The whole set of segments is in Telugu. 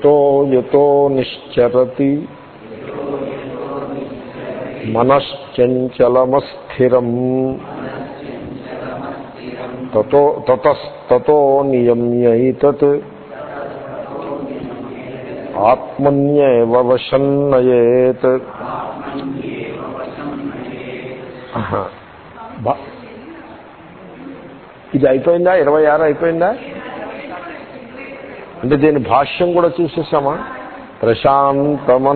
యతో యతో నిశ్చరతి. మనశ్చంచలమస్థిరం. తతస్తతో నియమ్యైతత్. ఆత్మన్యేవ వశం ఇది అయిపోయిందా? ఇరవై ఆరు అయిపోయిందా? అంటే దీని భాష్యం కూడా చూసేసామా? ప్రశాంతమనసంహ్యేనం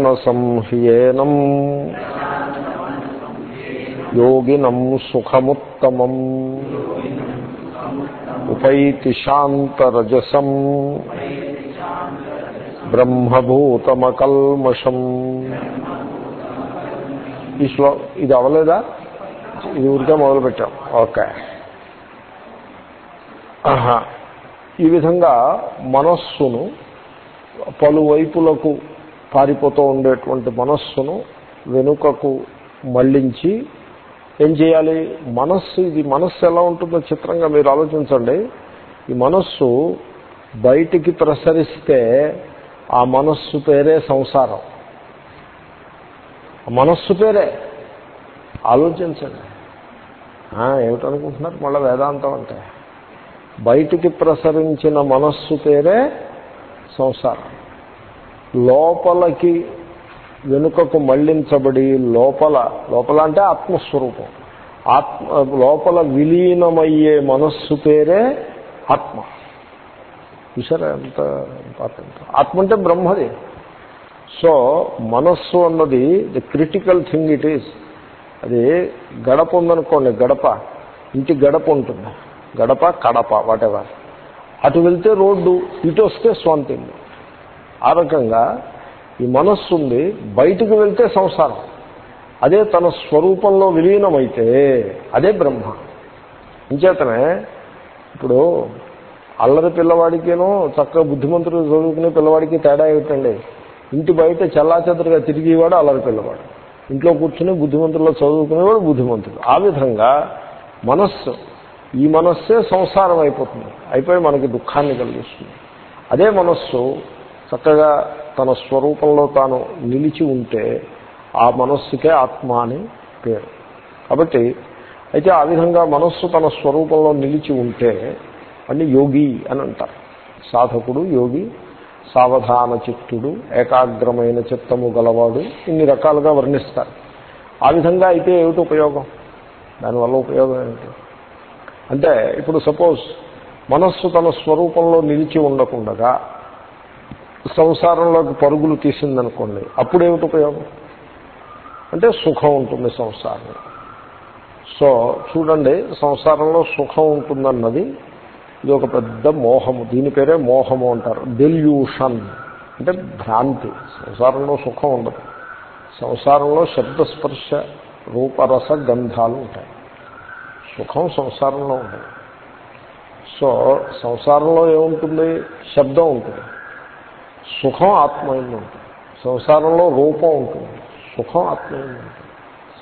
యోగినం సుఖముత్తమం ఉపైతి శాంతరజసం బ్రహ్మభూతమకల్మషం. ఈ శ్లో ఇది అవలేదా? ఇది ఊరికే మొదలుపెట్టాం. ఓకే. ఆహా. ఈ విధంగా మనస్సును పలువైపులకు పారిపోతూ ఉండేటువంటి మనస్సును వెనుకకు మళ్ళించి ఏం చేయాలి? మనస్సు ఇది మనస్సు ఎలా ఉంటుందో చిత్రంగా మీరు ఆలోచించండి. ఈ మనస్సు బయటికి ప్రసరిస్తే ఆ మనస్సు పేరే సంసారం. ఆ మనస్సు పేరే. ఆలోచించండి. ఏమిటనుకుంటున్నారు? మళ్ళీ వేదాంతం అంటే. బయటికి ప్రసరించిన మనస్సు పేరే సంసారం. లోపలికి వెనుకకు మళ్ళించబడి లోపల లోపల అంటే ఆత్మస్వరూపం. ఆత్మ లోపల విలీనమయ్యే మనస్సు పేరే ఆత్మ. చూసారా ఎంత ఇంపార్టెంట్? ఆత్మ అంటే బ్రహ్మది. సో మనస్సు అన్నది the critical thing it is. అది గడప ఉందనుకోండి గడప. ఇంటి గడప ఉంటుంది. గడప కడప వాటెవర్ అటు వెళ్తే రోడ్డు ఇటు వస్తే స్వంతింగ్. ఆ రకంగా ఈ మనస్సు ఉంది బయటికి వెళ్తే సంసారం. అదే తన స్వరూపంలో విలీనమైతే అదే బ్రహ్మ. ఇంచేతనే ఇప్పుడు అల్లరి పిల్లవాడికేనో చక్కగా బుద్ధిమంతుడు చదువుకునే పిల్లవాడికి తేడా ఏమిటండి? ఇంటి బయట చల్లాచెదరుగా తిరిగేవాడు అల్లరి పిల్లవాడు. ఇంట్లో కూర్చుని బుద్ధిమంతుల్లో చదువుకునేవాడు బుద్ధిమంతుడు. ఆ విధంగా మనస్సు ఈ మనస్సే సంసారం అయిపోతుంది. అయిపోయి మనకి దుఃఖాన్ని కలిగిస్తుంది. అదే మనస్సు చక్కగా తన స్వరూపంలో తాను నిలిచి ఉంటే ఆ మనస్సుకే ఆత్మ అని పేరు. కాబట్టి అయితే ఆ విధంగా మనస్సు తన స్వరూపంలో నిలిచి ఉంటే అని యోగి అని అంటారు. సాధకుడు యోగి సావధాన చిత్తుడు ఏకాగ్రమైన చిత్తము గలవాడు ఇన్ని రకాలుగా వర్ణిస్తారు. ఆ విధంగా అయితే ఏమిటి ఉపయోగం? దానివల్ల ఉపయోగం ఏమిటి? అంటే ఇప్పుడు సపోజ్ మనస్సు తన స్వరూపంలో నిలిచి ఉండకుండగా సంసారంలోకి పరుగులు తీసిందనుకోండి అప్పుడు ఏమిటి ఉపయోగం? అంటే సుఖం ఉంటుంది సంసారం సో చూడండి సంసారంలో సుఖం ఉంటుందన్నది ఇది ఒక పెద్ద మోహము. దీని పేరే మోహము అంటారు. డెల్యూషన్ అంటే భ్రాంతి. సంసారంలో సుఖం ఉండదు. సంసారంలో శబ్దస్పర్శ రూపరస గంధాలు ఉంటాయి. సుఖం సంసారంలో ఉంటుంది సో సంసారంలో ఏముంటుంది? శబ్దం ఉంటుంది. సుఖం ఆత్మయంలో ఉంటుంది. సంసారంలో రూపం ఉంటుంది. సుఖం ఆత్మయంలో ఉంటుంది.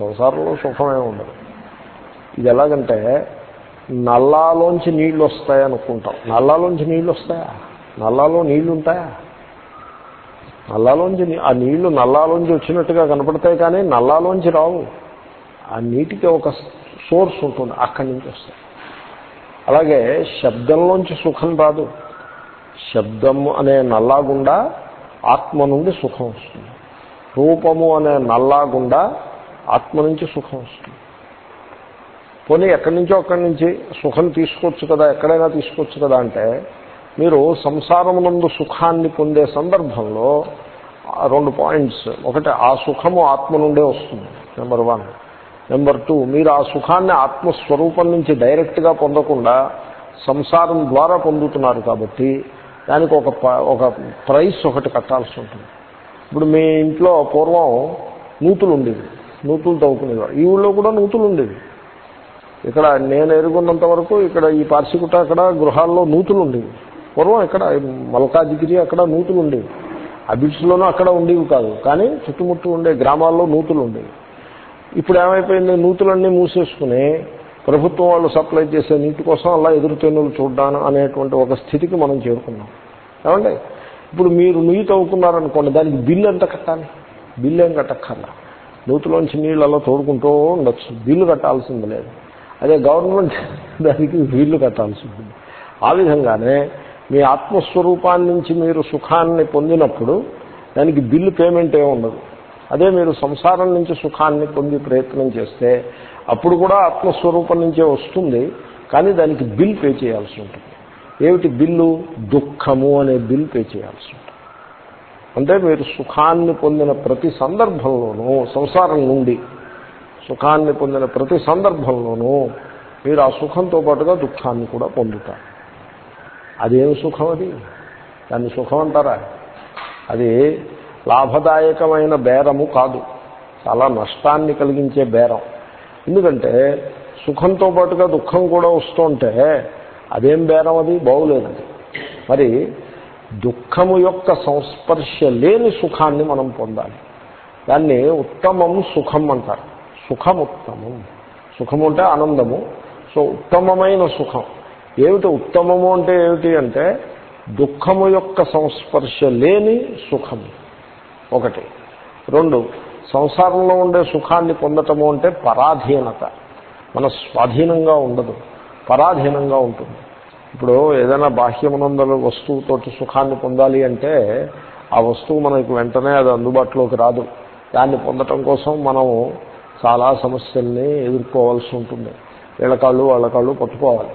సంసారంలో సుఖమే ఉండదు. ఇది ఎలాగంటే నల్లాలోంచి నీళ్ళు వస్తాయి అనుకుంటాం. నల్లాలోంచి నీళ్ళు వస్తాయా? నల్లాలో నీళ్ళు ఉంటాయా? నల్లాలోంచి ఆ నీళ్ళు నల్లాలోంచి వచ్చినట్టుగా కనపడతాయి కానీ నల్లాలోంచి రావు. ఆ నీటికి ఒక సోర్స్ ఉంటుంది అక్కడి నుంచి వస్తాయి. అలాగే శబ్దంలోంచి సుఖం రాదు. శబ్దము అనే నల్లాగుండా ఆత్మ నుండి సుఖం వస్తుంది. రూపము అనే నల్లాగుండా ఆత్మ నుంచి సుఖం వస్తుంది. పోనీ ఎక్కడి నుంచో అక్కడి నుంచి సుఖం తీసుకోవచ్చు కదా ఎక్కడైనా తీసుకోవచ్చు కదా అంటే మీరు సంసారమునందు సుఖాన్ని పొందే సందర్భంలో రెండు పాయింట్స్. ఒకటి ఆ సుఖము ఆత్మ నుండే వస్తుంది నెంబర్ వన్. నెంబర్ టూ మీరు ఆ సుఖాన్ని ఆత్మస్వరూపం నుంచి డైరెక్ట్గా పొందకుండా సంసారం ద్వారా పొందుతున్నారు కాబట్టి దానికి ఒక ప- ఒక ప్రైస్ ఒకటి కట్టాల్సి ఉంటుంది. ఇప్పుడు మీ ఇంట్లో పూర్వం నూతులు ఉండేవి నూతులు తవ్వుకునేవారు. ఈ ఊళ్ళో కూడా నూతులు ఉండేవి ఇక్కడ నేను ఎరుగున్నంత వరకు ఇక్కడ ఈ పార్సికుట అక్కడ గృహాల్లో నూతులు ఉండేవి పూర్వం ఇక్కడ మల్కాజిగిరి అక్కడ నూతులు ఉండేవి అబిడ్స్లోనూ అక్కడ ఉండేవి కాదు. కానీ చుట్టుముట్టు ఉండే గ్రామాల్లో నూతులు ఉండేవి ఇప్పుడు ఏమైపోయింది? నూతులన్నీ మూసేసుకుని ప్రభుత్వం వాళ్ళు సప్లై చేసే నీటి కోసం అలా ఎదురుతెన్నులు చూడ్డాను అనేటువంటి ఒక స్థితికి మనం చేరుకున్నాం. ఏమండి? ఇప్పుడు మీరు నుయ్యి తవ్వుకున్నారనుకోండి దానికి బిల్లు ఎంత కట్టాలి? బిల్లు ఏం కట్టక్కర్లా. నూతులోంచి నీళ్ళు అలా తోడుకుంటూ ఉండొచ్చు. బిల్లు కట్టాల్సింది లేదు. అదే గవర్నమెంట్ దానికి బిల్లు కట్టాల్సి ఉంటుంది ఆ విధంగానే మీ ఆత్మస్వరూపాన్నించి మీరు సుఖాన్ని పొందినప్పుడు దానికి బిల్లు పేమెంట్ ఏమి ఉండదు. అదే మీరు సంసారం నుంచి సుఖాన్ని పొంది ప్రయత్నం చేస్తే అప్పుడు కూడా ఆత్మస్వరూపం నుంచే వస్తుంది కానీ దానికి బిల్ పే చేయాల్సి ఉంటుంది. ఏమిటి బిల్లు? దుఃఖము అనే బిల్ పే చేయాల్సి ఉంటుంది. అంటే మీరు సుఖాన్ని పొందిన ప్రతి సందర్భంలోనూ సంసారం నుండి సుఖాన్ని పొందిన ప్రతి సందర్భంలోనూ మీరు ఆ సుఖంతో పాటుగా దుఃఖాన్ని కూడా పొందుతారు. అదేమి సుఖం అది? దాన్ని సుఖం అంటారా? అది లాభదాయకమైన బేరము కాదు. చాలా నష్టాన్ని కలిగించే బేరం. ఎందుకంటే సుఖంతో పాటుగా దుఃఖం కూడా వస్తుంటే అదేం బేరం అది? బాగులేదండి. మరి దుఃఖము యొక్క సంస్పర్శ లేని సుఖాన్ని మనం పొందాలి. దాన్ని ఉత్తమం సుఖం అంటారు. సుఖం ఉత్తమం సుఖము అంటే ఆనందము. సో ఉత్తమమైన సుఖం. ఏమిటి ఉత్తమము అంటే ఏమిటి అంటే దుఃఖము యొక్క సంస్పర్శ లేని సుఖము. ఒకటి. రెండు సంసారంలో ఉండే సుఖాన్ని పొందటము అంటే పరాధీనత. మన స్వాధీనంగా ఉండదు పరాధీనంగా ఉంటుంది. ఇప్పుడు ఏదైనా బాహ్యమునందల వస్తువుతోటి సుఖాన్ని పొందాలి అంటే ఆ వస్తువు మనకు వెంటనే అది అందుబాటులోకి రాదు. దాన్ని పొందటం కోసం మనము చాలా సమస్యల్ని ఎదుర్కోవాల్సి ఉంటుంది. వీళ్ళ కాళ్ళు వాళ్ళ కాళ్ళు పట్టుకోవాలి.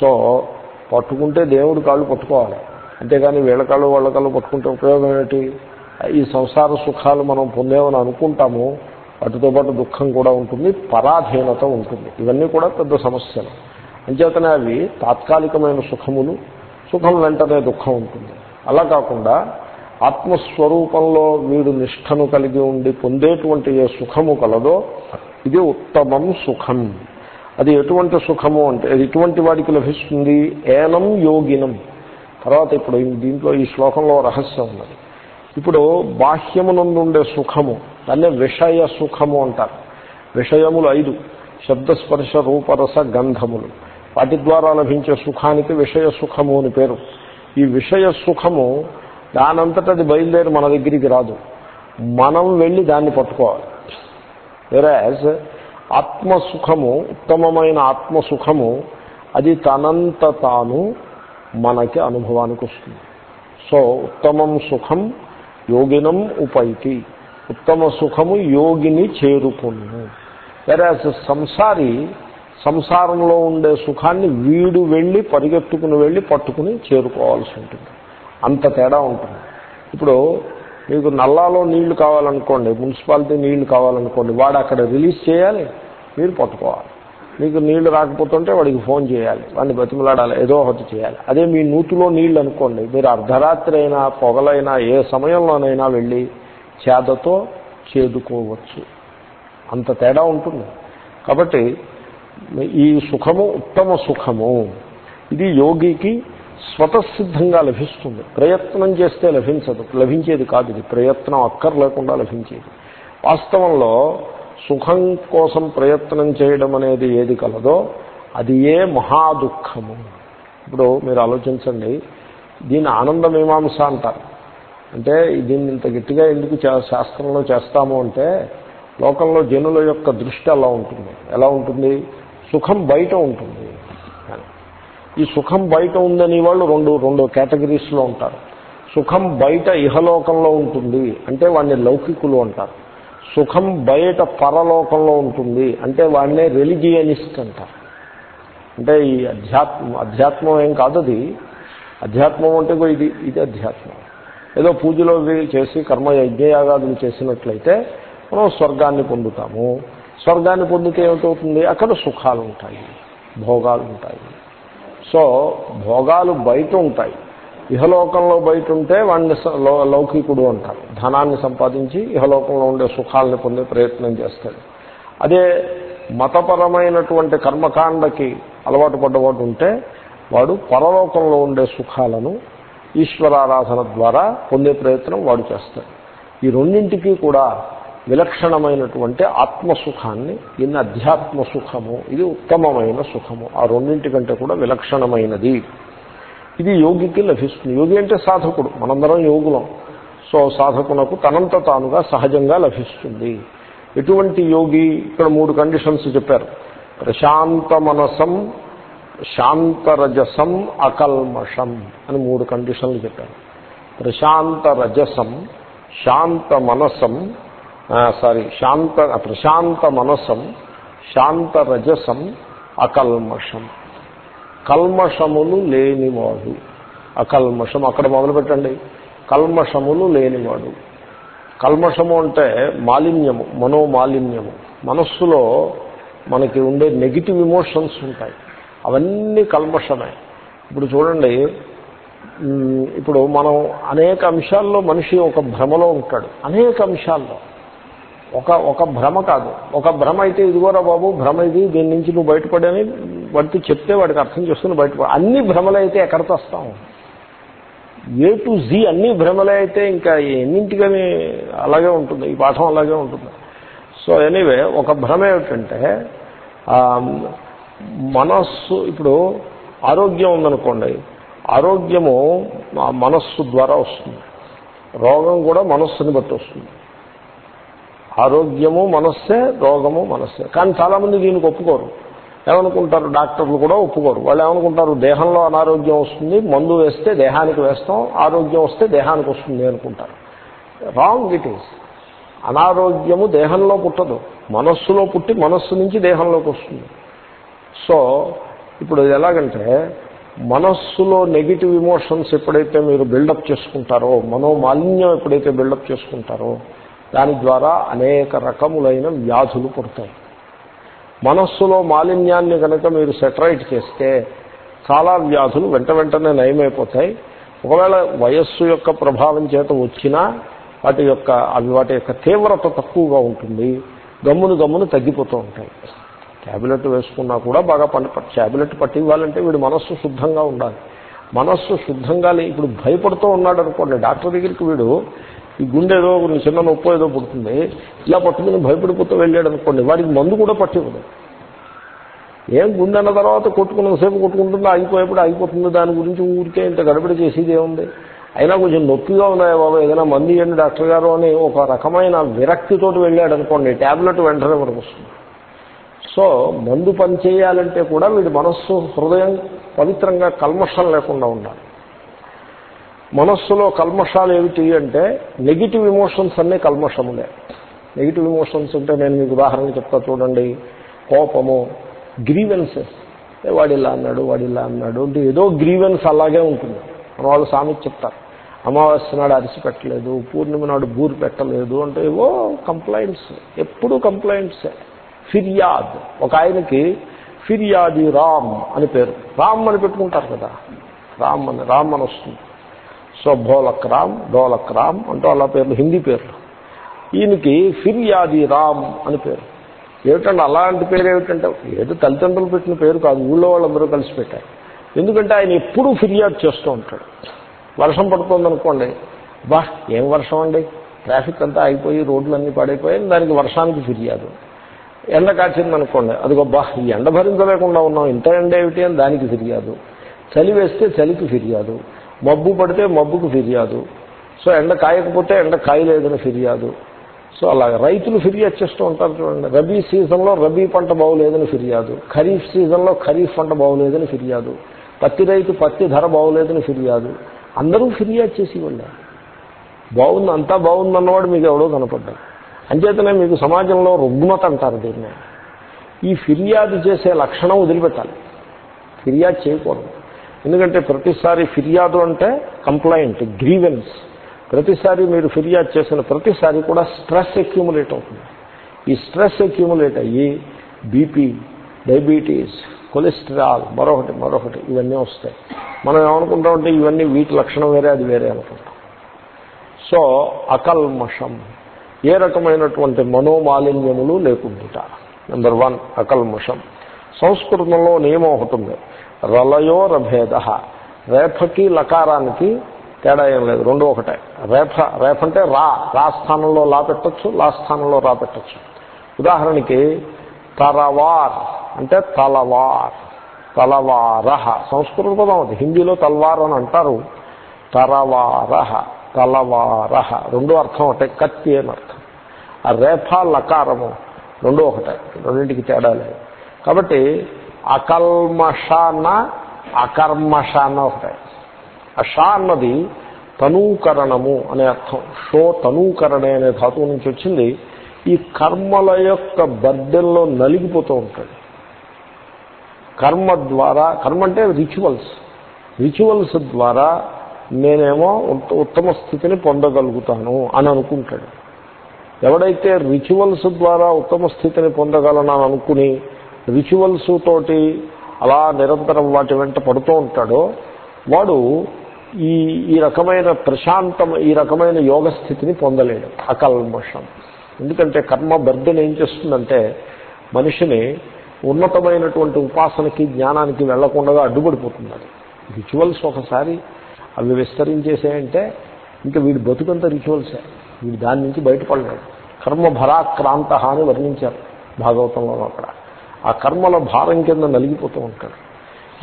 సో పట్టుకుంటే దేవుడి కాళ్ళు పట్టుకోవాలి. అంతేగాని వీళ్ళ కాళ్ళు వాళ్ళ కాళ్ళు పట్టుకుంటే ఉపయోగం ఏమిటి? ఈ సంసార సుఖాలు మనం పొందేమని అనుకుంటాము వాటితో పాటు దుఃఖం కూడా ఉంటుంది పరాధీనత ఉంటుంది. ఇవన్నీ కూడా పెద్ద సమస్యలు. అంచేతనే అవి తాత్కాలికమైన సుఖములు సుఖం వెంటనే దుఃఖం ఉంటుంది. అలా కాకుండా ఆత్మస్వరూపంలో వీడు నిష్ఠను కలిగి ఉండి పొందేటువంటి ఏ సుఖము కలదో ఇది ఉత్తమం సుఖం. అది ఎటువంటి సుఖము అంటే అది ఎటువంటి వాడికి లభిస్తుంది ఏనం యోగినం. తర్వాత ఇప్పుడు దీంట్లో ఈ శ్లోకంలో రహస్యం ఉన్నది. ఇప్పుడు బాహ్యమునందుండే సుఖము దాన్నే విషయ సుఖము అంటారు. విషయములు ఐదు శబ్దస్పర్శ రూపరస గంధములు. వాటి ద్వారా లభించే సుఖానికి విషయ సుఖము అని పేరు. ఈ విషయ సుఖము దానంతట అది బయలుదేరి మన దగ్గరికి రాదు. మనం వెళ్ళి దాన్ని పట్టుకోవాలి. వెరాజ్ ఆత్మసుఖము ఉత్తమమైన ఆత్మసుఖము అది తనంత తాను మనకి అనుభవానికి వస్తుంది. సో ఉత్తమం సుఖం యోగినం ఉపైతి. ఉత్తమ సుఖము యోగిని చేరుకును. వెరాజ్ సంసారి సంసారంలో ఉండే సుఖాన్ని వీడు వెళ్ళి పరిగెత్తుకుని వెళ్ళి పట్టుకుని చేరుకోవాల్సి ఉంటుంది. అంత తేడా ఉంటుంది. ఇప్పుడు మీకు నల్లాలో నీళ్ళు కావాలనుకోండి మున్సిపాలిటీ నీళ్ళు కావాలనుకోండి వాడు అక్కడ రిలీజ్ చేయాలి మీరు పట్టుకోవాలి. మీకు నీళ్ళు రాకపోతుంటే వాడికి ఫోన్ చేయాలి. వాడిని బతిమలాడాలి. ఏదో ఒకటి చేయాలి. అదే మీ నూతిలో నీళ్ళు అనుకోండి. మీరు అర్ధరాత్రి అయినా పొగలైనా ఏ సమయంలోనైనా వెళ్ళి చేదతో చేదుకోవచ్చు. అంత తేడా ఉంటుంది. కాబట్టి ఈ సుఖము ఉత్తమ సుఖము. ఇది యోగికి స్వతసిద్ధంగా లభిస్తుంది. ప్రయత్నం చేస్తే లభించదు. లభించేది కాదు ఇది. ప్రయత్నం అక్కర్లేకుండా లభించేది. వాస్తవంలో సుఖం కోసం ప్రయత్నం చేయడం అనేది ఏది కలదో అది ఏ మహాదుఖము. ఇప్పుడు మీరు ఆలోచించండి దీన్ని ఆనందమీమాంస అంటారు. అంటే దీన్ని ఇంత గట్టిగా ఎందుకు శాస్త్రంలో చేస్తాము అంటే లోకంలో జనుల యొక్క దృష్టి అలా ఉంటుంది. ఎలా ఉంటుంది? సుఖం బయట ఉంటుంది. ఈ సుఖం బయట ఉందని వాళ్ళు రెండు రెండు కేటగిరీస్లో ఉంటారు. సుఖం బయట ఇహలోకంలో ఉంటుంది. అంటే వాడిని లౌకికులు అంటారు. సుఖం బయట పరలోకంలో ఉంటుంది. అంటే వాడినే రెలిజియనిస్ట్ అంటారు. అంటే ఈ అధ్యాత్మ అధ్యాత్మం ఏం కాదు అది. అధ్యాత్మం అంటే ఇది ఇది అధ్యాత్మం. ఏదో పూజలో చేసి కర్మ యజ్ఞయాగాదులు చేసినట్లయితే మనం స్వర్గాన్ని పొందుతాము. స్వర్గాన్ని పొందితే ఏమిటవుతుంది? అక్కడ సుఖాలు ఉంటాయి భోగాలు ఉంటాయి సో భోగాలు బయట ఉంటాయి. ఇహలోకంలో బయట ఉంటే వాడిని లౌకికుడు అంటారు. ధనాన్ని సంపాదించి ఇహలోకంలో ఉండే సుఖాలను పొందే ప్రయత్నం చేస్తాడు. అదే మతపరమైనటువంటి కర్మకాండకి అలవాటు పడ్డవాడు ఉంటే వాడు పరలోకంలో ఉండే సుఖాలను ఈశ్వరారాధన ద్వారా పొందే ప్రయత్నం వాడు చేస్తాడు. ఈ రెండింటికి కూడా విలక్షణమైనటువంటి ఆత్మసుఖాన్ని దీన్ని అధ్యాత్మ సుఖము ఇది ఉత్తమమైన సుఖము. ఆ రెండింటికంటే కూడా విలక్షణమైనది. ఇది యోగికి లభిస్తుంది. యోగి అంటే సాధకుడు. మనందరం యోగులం. సో సాధకునకు తనంత తానుగా సహజంగా లభిస్తుంది. ఎటువంటి యోగి ఇక్కడ మూడు కండిషన్స్ చెప్పారు. ప్రశాంత మనసం శాంతరజసం అకల్మషం అని మూడు కండిషన్లు చెప్పారు. ప్రశాంత రజసం శాంత మనసం సారీ శాంత ప్రశాంత మనసం శాంత రజసం అకల్మషం. కల్మషములు లేనివాడు. అకల్మషం అక్కడ మొదలుపెట్టండి. కల్మషములు లేనివాడు. కల్మషము అంటే మాలిన్యము మనోమాలిన్యము. మనస్సులో మనకి ఉండే నెగిటివ్ ఇమోషన్స్ ఉంటాయి. అవన్నీ కల్మషమే. ఇప్పుడు చూడండి ఇప్పుడు మనం అనేక అంశాల్లో మనిషి ఒక భ్రమలో ఉంటాడు. అనేక అంశాల్లో. ఒక ఒక భ్రమ కాదు. ఒక భ్రమ అయితే ఇదిగోరా బాబు భ్రమ ఇది దీని నుంచి నువ్వు బయటపడని వాడికి చెప్తే వాడికి అర్థం చేసుకుని బయటపడ. అన్ని భ్రమలు అయితే ఎక్కడితో వస్తాం? ఏ టు జీ అన్ని భ్రమలే అయితే ఇంకా ఎన్నింటికని అలాగే ఉంటుంది. ఈ పాఠం అలాగే ఉంటుంది. సో ఎనీవే ఒక భ్రమ ఏమిటంటే మనస్సు ఇప్పుడు ఆరోగ్యం ఉందనుకోండి ఆరోగ్యము మనస్సు ద్వారా వస్తుంది. రోగం కూడా మనస్సుని బట్టి వస్తుంది. ఆరోగ్యము మనస్సే రోగము మనస్సే. కానీ చాలామంది దీనికి ఒప్పుకోరు. ఏమనుకుంటారు? డాక్టర్లు కూడా ఒప్పుకోరు. వాళ్ళు ఏమనుకుంటారు? దేహంలో అనారోగ్యం వస్తుంది మందు వేస్తే దేహానికి వేస్తాం ఆరోగ్యం వస్తే దేహానికి వస్తుంది అనుకుంటారు. Wrong it is. అనారోగ్యము దేహంలో పుట్టదు. మనస్సులో పుట్టి మనస్సు నుంచి దేహంలోకి వస్తుంది. సో ఇప్పుడు ఎలాగంటే మనస్సులో నెగిటివ్ ఇమోషన్స్ ఎప్పుడైతే మీరు బిల్డప్ చేసుకుంటారో మనోమాలిన్యం ఎప్పుడైతే బిల్డప్ చేసుకుంటారో దాని ద్వారా అనేక రకములైన వ్యాధులు పుడతాయి. మనస్సులో మాలిన్యాన్ని కనుక మీరు సెటరైట్ చేస్తే చాలా వ్యాధులు వెంట వెంటనే నయమైపోతాయి. ఒకవేళ వయస్సు యొక్క ప్రభావం చేత వచ్చినా వాటి యొక్క అవి వాటి యొక్క తీవ్రత తక్కువగా ఉంటుంది. గమ్మును గమ్మును తగ్గిపోతూ ఉంటాయి. ట్యాబ్లెట్ వేసుకున్నా కూడా బాగా పని ట్యాబ్లెట్ పట్టి ఇవ్వాలంటే వీడు మనస్సు శుద్ధంగా ఉండాలి. మనస్సు శుద్ధంగా ఇప్పుడు భయపడుతూ ఉన్నాడు అనుకోండి డాక్టర్ దగ్గరికి వీడు ఈ గుండె ఏదో కొన్ని చిన్న నొప్పి ఏదో పుడుతుంది. ఇలా పట్టుకుని భయపడిపోతూ వెళ్ళాడు అనుకోండి వాడికి మందు కూడా పట్టివ్వదు ఏం గుండె అన్న తర్వాత కొట్టుకున్నంతసేపు కొట్టుకుంటుందో ఆగిపోయేప్పుడు ఆగిపోతుంది దాని గురించి ఊరికే ఇంత గడబడి చేసేది ఏముంది? అయినా కొంచెం నొప్పిగా ఉన్నాయా బాబా? ఏదైనా మంది ఇవ్వండి డాక్టర్ గారు అని ఒక రకమైన విరక్తితోటి వెళ్ళాడు అనుకోండి ట్యాబ్లెట్ వెంటనే మనకు వస్తుంది. సో మందు పని చేయాలంటే కూడా వీడి మనస్సు హృదయం పవిత్రంగా కల్మషం లేకుండా ఉండాలి. మనస్సులో కల్మషాలు ఏమిటి అంటే నెగిటివ్ ఇమోషన్స్ అన్నీ కల్మషములే. నెగిటివ్ ఇమోషన్స్ అంటే నేను మీకు ఉదాహరణ చెప్తా చూడండి. కోపము గ్రీవెన్సెస్ వాడు ఇలా అన్నాడు వాడు ఇలా అన్నాడు అంటే ఏదో గ్రీవెన్స్ అలాగే ఉంటుంది. మన వాళ్ళు సామెత చెప్తారు. అమావాస్య నాడు అరిసి పెట్టలేదు పూర్ణిమ నాడు బూరు పెట్టలేదు అంటే ఏవో కంప్లైంట్స్ ఎప్పుడు కంప్లైంట్సే ఫిర్యాద్. ఒక ఆయనకి ఫిర్యాది రామ్ అని పేరు. రామ్ అని పెట్టుకుంటారు కదా. రామ్ అని రామ్ అని వస్తుంది. సో భోలక్ డోలక్రామ్ అంటూ అలా పేర్లు హిందీ పేర్లు. ఈయనకి ఫిర్యాది రామ్ అని పేరు. ఏమిటంటే అలాంటి పేరు ఏమిటంటే ఏదో తల్లిదండ్రులు పెట్టిన పేరు కాదు ఊళ్ళో వాళ్ళందరూ కలిసి పెట్టారు. ఎందుకంటే ఆయన ఎప్పుడూ ఫిర్యాదు చేస్తూ ఉంటాడు. వర్షం పడుతుందనుకోండి బా ఏం వర్షం అండి? ట్రాఫిక్ అంతా అయిపోయి రోడ్లన్నీ పడైపోయాయి దానికి వర్షానికి ఫిర్యాదు. ఎండ కాచిందనుకోండి అదిగో బా ఈ ఎండ భరించలేకుండా ఉన్నాం ఇంత ఎండ ఏమిటి? అని దానికి ఫిర్యాదు. చలి వేస్తే చలికి ఫిర్యాదు. మబ్బు పడితే మబ్బుకు ఫిర్యాదు. సో ఎండ కాయకపోతే ఎండ కాయలేదని ఫిర్యాదు. సో అలాగే రైతులు ఫిర్యాదు చేస్తూ ఉంటారు చూడండి. రబీ సీజన్లో రబీ పంట బాగోలేదని ఫిర్యాదు. ఖరీఫ్ సీజన్లో ఖరీఫ్ పంట బాగోలేదని ఫిర్యాదు. పత్తి రైతు పత్తి ధర బాగోలేదని ఫిర్యాదు. అందరూ ఫిర్యాదు చేసి వెళ్ళారు బాగుంది అంతా బాగుందన్నవాడు మీకు ఎవడో కనపడ్డాడు. అంచేతనే మీకు సమాజంలో రుగ్మత అంటారు దీన్ని. ఈ ఫిర్యాదు చేసే లక్షణం వదిలిపెట్టాలి. ఫిర్యాదు చేయకూడదు. ఎందుకంటే ప్రతిసారి ఫిర్యాదు అంటే కంప్లైంట్ గ్రీవెన్స్. ప్రతిసారి మీరు ఫిర్యాదు చేసిన ప్రతిసారి కూడా స్ట్రెస్ అక్యూములేట్ అవుతుంది. ఈ స్ట్రెస్ అక్యూములేట్ అయ్యి బీపీ డయాబెటీస్ కొలెస్ట్రాల్ మరొకటి మరొకటి ఇవన్నీ వస్తాయి. మనం ఏమనుకుంటామంటే ఇవన్నీ వీటి లక్షణం వేరే అది వేరే అనుకుంటాం. సో అకల్మషం. ఏ రకమైనటువంటి మనోమాలిన్యములు లేకుండా నెంబర్ వన్ అకల్మషం. సంస్కృతంలో నియమం ఒకటి ఉంది. రలయో రభేద. రేఫకి లకారానికి తేడా ఏం లేదు రెండు ఒకటే. రేఫ రేఫ అంటే రా రా స్థానంలో లా పెట్టచ్చు లా స్థానంలో రా పెట్టచ్చు. ఉదాహరణకి తరవార్ అంటే తలవార్ తలవారహ. సంస్కృత పదం అది హిందీలో తల్వార్ అని అంటారు. తరవారహ తలవారహ. రెండో అర్థం ఒకటే కత్తి అని అర్థం. ఆ రేఫ లకారము రెండో ఒకటే రెండింటికి తేడా లేదు. కాబట్టి అకల్మషాన అకర్మషాన ఒకటే. ఆ షా అన్నది తనూకరణము అనే అర్థం. షో తనూకరణే అనే ధాతువు నుంచి వచ్చింది. ఈ కర్మల యొక్క బర్డెల్లో నలిగిపోతూ ఉంటాడు. కర్మ ద్వారా కర్మ అంటే రిచువల్స్ రిచువల్స్ ద్వారా నేనేమో ఉత్తమ స్థితిని పొందగలుగుతాను అని అనుకుంటాడు. ఎవడైతే రిచువల్స్ ద్వారా ఉత్తమ స్థితిని పొందగలనని అనుకుని రిచువల్స్ తోటి అలా నిరంతరం వాటి వెంట పడుతూ ఉంటాడో వాడు ఈ ఈ రకమైన ప్రశాంతం ఈ రకమైన యోగ స్థితిని పొందలేడు. అకల్మషం. ఎందుకంటే కర్మ బర్ధన ఏం చేస్తుందంటే మనిషిని ఉన్నతమైనటువంటి ఉపాసనకి జ్ఞానానికి వెళ్ళకుండా అడ్డుపడిపోతుంది అది. రిచువల్స్ ఒకసారి అవి విస్తరించేసాయంటే ఇంకా వీడి బతుకంత రిచువల్సే. వీడు దాని నుంచి బయటపడలేడు. కర్మ భరాక్రాంత అని వర్ణించారు భాగవతంలో అక్కడ. ఆ కర్మల భారం కింద నలిగిపోతూ ఉంటాడు.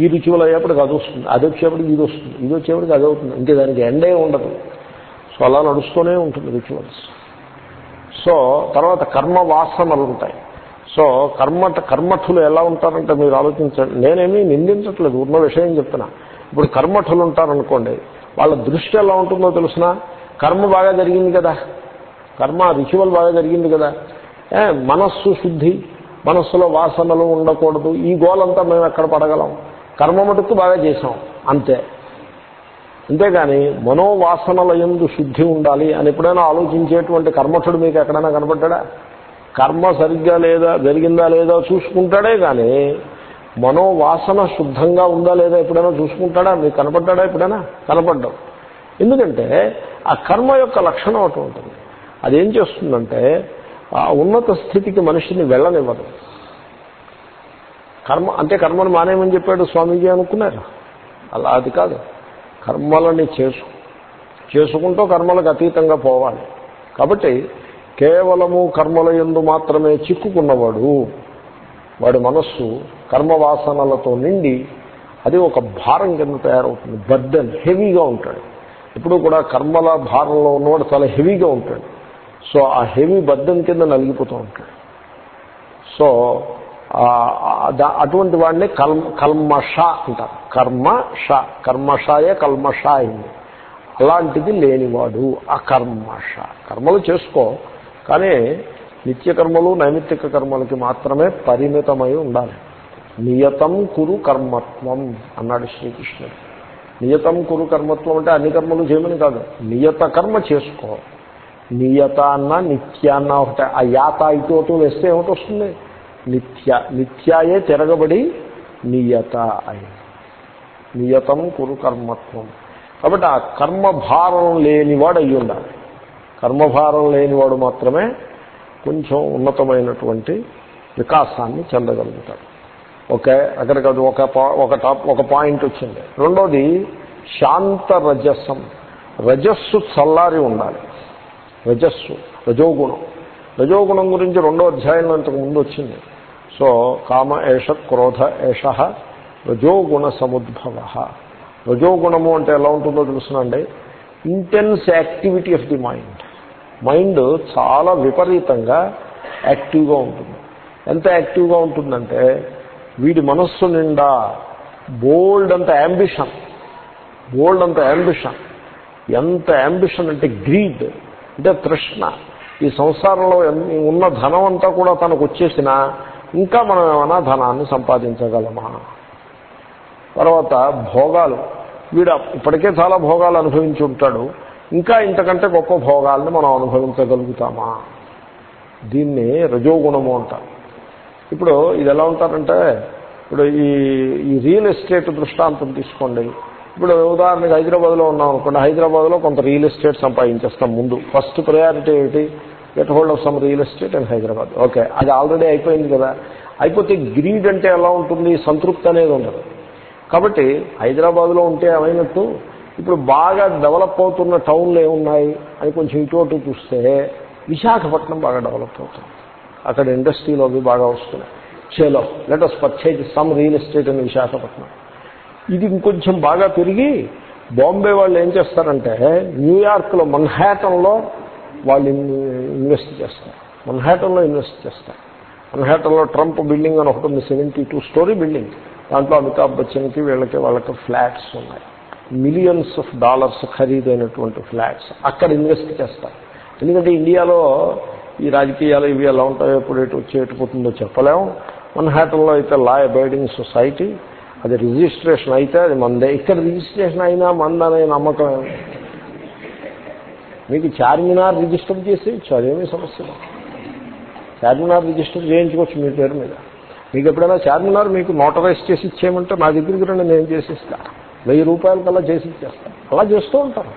ఈ రిచువల్ అయ్యేప్పటికి అది వస్తుంది అది వచ్చేప్పటికి ఇది వస్తుంది ఇది వచ్చేప్పటికి అది అవుతుంది. ఇంకా దానికి ఎండే ఉండదు. సో అలా నడుస్తూనే ఉంటుంది రిచువల్స్ సో తర్వాత కర్మ వాసనలు ఉంటాయి. సో కర్మ కర్మఠులు ఎలా ఉంటారంటే మీరు ఆలోచించండి. నేనేమీ నిందించట్లేదు ఉన్న విషయం చెప్తున్నా. ఇప్పుడు కర్మఠులు ఉంటారనుకోండి వాళ్ళ దృష్టి ఎలా ఉంటుందో తెలిసిన? కర్మ బాగా జరిగింది కదా. కర్మ రిచువల్ బాగా జరిగింది కదా. ఏ మనస్సు శుద్ధి మనస్సులో వాసనలు ఉండకూడదు. ఈ గోలంతా మేము ఎక్కడ పడగలం? కర్మ మటుకు బాగా చేసాం అంతే. అంతేగాని మనోవాసనల ఎందు శుద్ధి ఉండాలి అని ఎప్పుడైనా ఆలోచించేటువంటి కర్మఠుడు మీకు ఎక్కడైనా కనపడ్డా కర్మ సరిగ్గా లేదా జరిగిందా లేదా చూసుకుంటాడే కానీ మనోవాసన శుద్ధంగా ఉందా లేదా ఎప్పుడైనా చూసుకుంటాడా? మీకు కనపడ్డా ఎప్పుడైనా? కనపడ్డాం. ఎందుకంటే ఆ కర్మ యొక్క లక్షణం అటు ఉంటుంది. అదేం చేస్తుందంటే ఆ ఉన్నత స్థితికి మనిషిని వెళ్ళనివ్వదు. కర్మ అంటే కర్మను మానేమని చెప్పాడు స్వామీజీ అనుకున్నారు. అలా అది కాదు. కర్మలని చేసు చేసుకుంటూ కర్మలకు అతీతంగా పోవాలి. కాబట్టి కేవలము కర్మల ఎందు మాత్రమే చిక్కుకున్నవాడు. వాడి మనస్సు కర్మవాసనలతో నిండి అది ఒక భారం కింద తయారవుతుంది. బర్డన్ హెవీగా ఉంటాడు. ఇప్పుడు కూడా కర్మల భారంలో ఉన్నవాడు చాలా హెవీగా ఉంటాడు. సో ఆ హెవీ బద్దం కింద నలిగిపోతూ ఉంటాడు. సో అటువంటి వాడిని కల్ కల్మష అంటారు. కర్మ ష కర్మషాయే కల్మష అయింది. అలాంటిది లేనివాడు అకర్మష. కర్మలు చేసుకో కానీ నిత్యకర్మలు నైమిత్తిక కర్మలకి మాత్రమే పరిమితమై ఉండాలి. నియతం కురు కర్మత్వం అన్నాడు శ్రీకృష్ణుడు. నియతం కురు కర్మత్వం అంటే అన్ని కర్మలు చేయమని కాదు. నియత కర్మ చేసుకో. నియత అన్న నిత్య అన్న ఒకటే. ఆ యాత ఇటు వేస్తే ఏమిటి వస్తుంది? నిత్య. నిత్యాయే తిరగబడి నియత అయి. నియతం కురు కర్మత్వం. కాబట్టి ఆ కర్మభారం లేనివాడు అయ్యి ఉండాలి. కర్మభారం లేనివాడు మాత్రమే కొంచెం ఉన్నతమైనటువంటి వికాసాన్ని చెందగలుగుతాడు. ఓకే అక్కడికి అది ఒక ఒక టాప్ ఒక పాయింట్ వచ్చింది. రెండోది శాంత రజస్సం రజస్సు చల్లారి ఉండాలి. రజస్సు రజోగుణం. రజోగుణం గురించి రెండో అధ్యాయంలో ఇంతకు ముందు వచ్చింది. సో కామ ఏష క్రోధ ఏష రజోగుణ సముద్భవ. రజోగుణము అంటే ఎలా ఉంటుందో తెలుసునండి. Intense activity of the mind mind చాలా విపరీతంగా యాక్టివ్గా ఉంటుంది. ఎంత యాక్టివ్గా ఉంటుందంటే వీడి మనస్సు నిండా బోల్డ్ అంత యాంబిషన్ బోల్డ్ అంత యాంబిషన్ ఎంత యాంబిషన్ అంటే గ్రీడ్ అంటే తృష్ణ ఈ సంసారంలో ఉన్న ధనం అంతా కూడా తనకు వచ్చేసినా ఇంకా మనం ఏమైనా ధనాన్ని సంపాదించగలమా? తర్వాత భోగాలు. వీడు ఇప్పటికే చాలా భోగాలు అనుభవించి ఉంటాడు. ఇంకా ఇంతకంటే గొప్ప భోగాల్ని మనం అనుభవించగలుగుతామా? దీన్ని రజోగుణము అంటారు. ఇప్పుడు ఇది ఎలా ఉంటారంటే ఇప్పుడు ఈ ఈ రియల్ ఎస్టేట్ దృష్టాంతం తీసుకోండి. ఇప్పుడు ఉదాహరణకి హైదరాబాద్లో ఉన్నాం అనుకోండి హైదరాబాద్లో కొంత రియల్ ఎస్టేట్ సంపాదించేస్తాం ముందు. ఫస్ట్ ప్రయారిటీ ఏమిటి get hold of some real estate and Hyderabad. Okay అది ఆల్రెడీ అయిపోయింది కదా. అయిపోతే గ్రీడ్ అంటే ఎలా ఉంటుంది? సంతృప్తి అనేది ఉండదు. కాబట్టి హైదరాబాద్లో ఉంటే ఏమైనట్టు? ఇప్పుడు బాగా డెవలప్ అవుతున్న టౌన్లు ఏమున్నాయి అని కొంచెం ఇటు అటు చూస్తే విశాఖపట్నం బాగా డెవలప్ అవుతుంది. అక్కడ ఇండస్ట్రీలు అవి బాగా వస్తున్నాయి. చలో let us purchase some real estate అని విశాఖపట్నం. ఇది ఇంకొంచెం బాగా పెరిగి బాంబే వాళ్ళు ఏం చేస్తారంటే న్యూయార్క్లో మన్హాటన్లో వాళ్ళు ఇన్వెస్ట్ చేస్తారు. మన్హాటన్లో ఇన్వెస్ట్ చేస్తారు. మన్హాటన్లో ట్రంప్ బిల్డింగ్ అని ఒకటి ఉంది సెవెంటీ టూ స్టోరీ బిల్డింగ్. దాంట్లో అమితాబ్ బచ్చన్కి వీళ్ళకి వాళ్ళకి ఫ్లాట్స్ ఉన్నాయి. మిలియన్స్ ఆఫ్ డాలర్స్ ఖరీదైనటువంటి ఫ్లాట్స్ అక్కడ ఇన్వెస్ట్ చేస్తారు. ఎందుకంటే ఇండియాలో ఈ రాజకీయాలు ఇవి ఎలా ఉంటాయో ఎప్పుడు ఎటు వచ్చి ఎటుపోతుందో చెప్పలేము మన్హాటన్లో అయితే లా అబైడింగ్ సొసైటీ. అది రిజిస్ట్రేషన్ అయితే అది మందే. ఇక్కడ రిజిస్ట్రేషన్ అయినా మందనే నమ్మకం. మీకు చార్మినార్ రిజిస్టర్ చేసి అదేమీ సమస్య. చార్మినార్ రిజిస్టర్ చేయించుకోవచ్చు మీ పేరు మీద. మీకు ఎప్పుడైనా చార్మినార్ మీకు మోటరైజ్ చేసి ఇచ్చేయమంటే నా దగ్గరికి రండి నేను చేసిస్తా. వెయ్యి రూపాయల కల్లా చేసి ఇచ్చేస్తాను అలా చేస్తూ ఉంటారు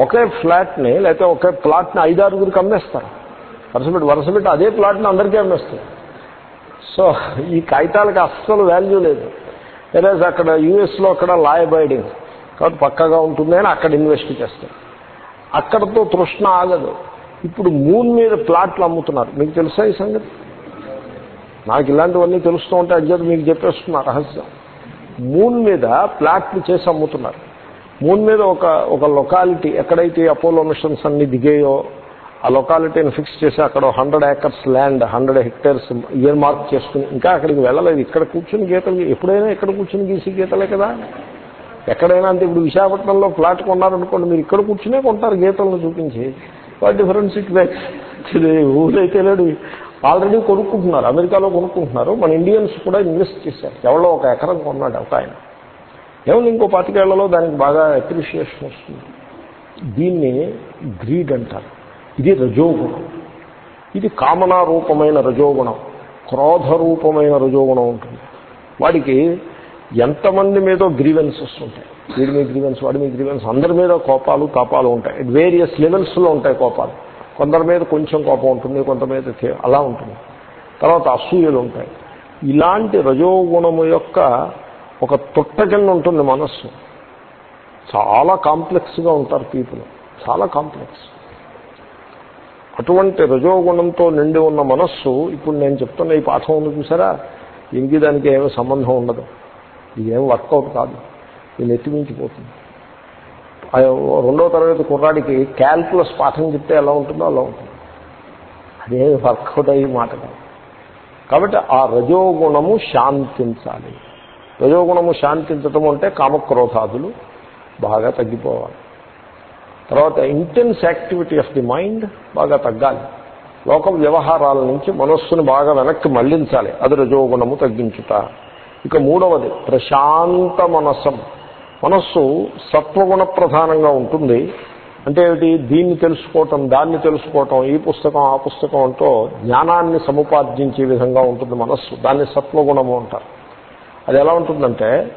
ఒకే ఫ్లాట్ని లేకపోతే ఒకే ప్లాట్ని ఐదారుగురికి అమ్మేస్తారు. వరుసపెట్టి వరుసపెట్టి అదే ప్లాట్ని అందరికీ అమ్మేస్తారు. సో ఈ కాగితాలకి అస్సలు వాల్యూ లేదు. వెరాజ్ అక్కడ యూఎస్లో అక్కడ లా అబైడింగ్ కాబట్టి పక్కగా ఉంటుంది అని అక్కడ ఇన్వెస్ట్ చేస్తారు. అక్కడతో తృష్ణ ఆగదు. ఇప్పుడు మూన్ మీద ప్లాట్లు అమ్ముతున్నారు. మీకు తెలుసా ఈ సంగతి? నాకు ఇలాంటివన్నీ తెలుస్తూ ఉంటే అజ్జత్ మీకు చెప్పేస్తున్నా రహస్యం. మూన్ మీద ప్లాట్లు చేసి అమ్ముతున్నారు. మూన్ మీద ఒక ఒక లొకాలిటీ ఎక్కడైతే అపోలో మిషన్స్ అన్ని దిగాయో ఆ లొకాలిటీని ఫిక్స్ చేసి అక్కడ hundred acres land hundred hectares here mark చేసుకుని ఇంకా అక్కడికి వెళ్ళలేదు. ఇక్కడ కూర్చుని గీతలు ఎప్పుడైనా ఇక్కడ కూర్చుని గీసి గీతలే కదా. ఎక్కడైనా అంతే ఇప్పుడు విశాఖపట్నంలో ఫ్లాట్ కొన్నారనుకోండి మీరు ఇక్కడ కూర్చునే కొంటారు గీతలను చూపించి. వాట్ డిఫరెన్స్ ఇట్ మేక్స్ ఊరైతే లేడు ఆల్రెడీ కొనుక్కుంటున్నారు అమెరికాలో కొనుక్కుంటున్నారు. మన ఇండియన్స్ కూడా ఇన్వెస్ట్ చేశారు. ఎవరో ఒక ఎకరం కొన్నాడు ఒక ఆయన. ఏమన్నా ఇంకో పాతికేళ్ళలో దానికి బాగా అప్రిషియేషన్ వస్తుంది. దీన్ని గ్రీడ్ అంటారు. ఇది రజోగుణం. ఇది కామనారూపమైన రజోగుణం. క్రోధ రూపమైన రజోగుణం ఉంటుంది. వాడికి ఎంతమంది మీదో గ్రీవెన్సెస్ ఉంటాయి వీడి మీ గ్రీవెన్స్ వాడి మీ గ్రీవెన్స్ అందరి మీద కోపాలు తాపాలు ఉంటాయి. వేరియస్ లెవెల్స్లో ఉంటాయి కోపాలు. కొందరి మీద కొంచెం కోపం ఉంటుంది కొంత మీద అలా ఉంటుంది. తర్వాత అసూయలు ఉంటాయి. ఇలాంటి రజోగుణము యొక్క ఒక తొట్ట కింద ఉంటుంది మనస్సు. చాలా కాంప్లెక్స్గా ఉంటారు పీపుల్. చాలా కాంప్లెక్స్. అటువంటి రజోగుణంతో నిండి ఉన్న మనస్సు ఇప్పుడు నేను చెప్తున్న ఈ పాఠం ఉంది చూసారా? దీనికి దానికి ఏమీ సంబంధం ఉండదు. ఇదేం వర్కౌట్ కాదు. ఇది నెత్తిమించిపోతుంది రెండో తరగతి కుర్రాడికి క్యాల్కులస్ పాఠం చెప్తే ఎలా ఉంటుందో అలా ఉంటుంది. అదేమి వర్కౌట్ అయ్యి మాట కాదు. కాబట్టి ఆ రజోగుణము శాంతించాలి. రజోగుణము శాంతించటం అంటే కామక్రోధాదులు బాగా తగ్గిపోవాలి. తర్వాత intense activity of the mind బాగా తగ్గాలి. లోక వ్యవహారాల నుంచి మనస్సును బాగా వెనక్కి మళ్ళించాలి. అది రజోగుణము తగ్గించుట. ఇక మూడవది ప్రశాంత మనస్సం మనస్సు సత్వగుణ ప్రధానంగా ఉంటుంది. అంటే ఏమిటి? దీన్ని తెలుసుకోవటం దాన్ని తెలుసుకోవటం ఈ పుస్తకం ఆ పుస్తకం అంటూ జ్ఞానాన్ని సముపార్జించే విధంగా ఉంటుంది మనస్సు. దాన్ని సత్వగుణము అంటారు. అది ఎలా ఉంటుందంటే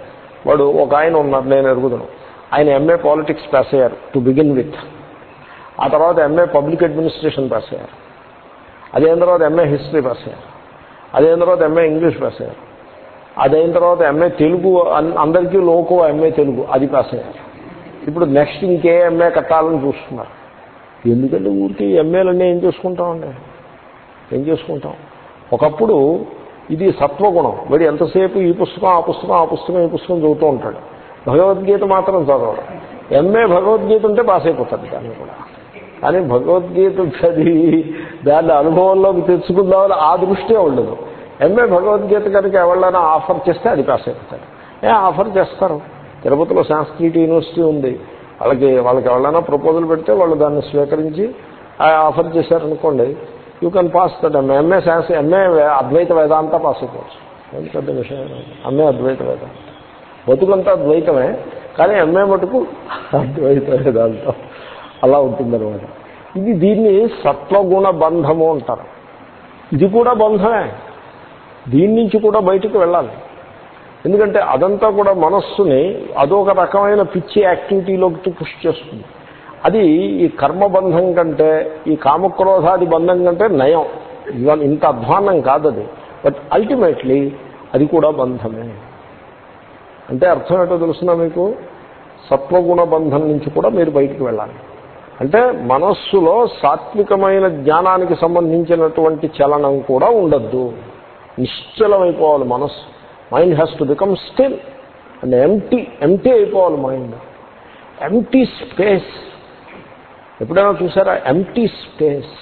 వాడు ఒక ఆయన ఉన్నారు నేను ఎరుగుదను. ఆయన ఎంఏ పాలిటిక్స్ పాస్ అయ్యారు టు బిగిన్ విత్ ఆ తర్వాత ఎంఏ పబ్లిక్ అడ్మినిస్ట్రేషన్ పాస్ అయ్యారు. అదైన తర్వాత ఎంఏ హిస్టరీ పాస్ అయ్యారు. అదైన తర్వాత ఎంఏ ఇంగ్లీష్ పాస్ అయ్యారు. అదైన తర్వాత ఎంఏ తెలుగు అన్- అందరికీ లోకో ఎంఏ తెలుగు అది పాస్ అయ్యారు. ఇప్పుడు నెక్స్ట్ ఇంకే ఎంఏ కట్టాలని చూస్తున్నారు. ఎందుకంటే ఊరికి ఎంఏలన్నీ ఏం చేసుకుంటామండి? ఏం చేసుకుంటాం? ఒకప్పుడు ఇది సత్వగుణం. వీడు ఎంతసేపు ఈ పుస్తకం ఆ పుస్తకం ఆ పుస్తకం ఈ పుస్తకం చదువుతూ ఉంటాడు. భగవద్గీత మాత్రం చదవడం. ఎంఏ భగవద్గీత ఉంటే పాస్ అయిపోతుంది దాన్ని కూడా. కానీ భగవద్గీత చదివి దాన్ని అనుభవంలోకి తెచ్చుకుందామని ఆ దృష్టి ఉండదు. ఎంఏ భగవద్గీత కనుక ఎవరైనా ఆఫర్ చేస్తే అది పాస్ అయిపోతాడు. ఏ ఆఫర్ చేస్తారు? తిరుపతిలో సంస్కృతి యూనివర్సిటీ ఉంది. వాళ్ళకి వాళ్ళకి ఎవరైనా ప్రపోజల్ పెడితే వాళ్ళు దాన్ని స్వీకరించి ఆ ఆఫర్ చేశారనుకోండి you can pass that MA. MA science MA Advaita Vedanta pass అయిపోవచ్చు. ఎంత పెద్ద విషయం. ఎంఏ అద్వైత వేదాంత. బతుకంతా ద్వైతమే కానీ ఎంఏ మటుకు అద్వైత వేదాంతం అలా ఉంటుందన్నమాట. ఇది దీన్ని సత్వగుణ బంధము అంటారు. ఇది కూడా బంధమే. దీని నుంచి కూడా బయటకు వెళ్ళాలి. ఎందుకంటే అదంతా కూడా మనస్సుని అదొక రకమైన పిచ్చి యాక్టివిటీలోకి పుష్ చేస్తుంది. అది ఈ కర్మబంధం కంటే ఈ కామక్రోధాది బంధం కంటే నయం. ఇవాళ ఇంత అధ్వాన్నం కాదది. బట్ అల్టిమేట్లీ అది కూడా బంధమే. అంటే అర్థం ఏంటో తెలుసునా మీకు? సత్వగుణ బంధం నుంచి కూడా మీరు బయటికి వెళ్ళాలి. అంటే మనస్సులో సాత్వికమైన జ్ఞానానికి సంబంధించినటువంటి చలనం కూడా ఉండద్దు. నిశ్చలమైపోవాలి మనస్సు. Mind has to become still and empty empty అయిపోవాలి మైండ్ ఎంటీ స్పేస్ ఎప్పుడైనా చూసారా? ఎంటీ స్పేస్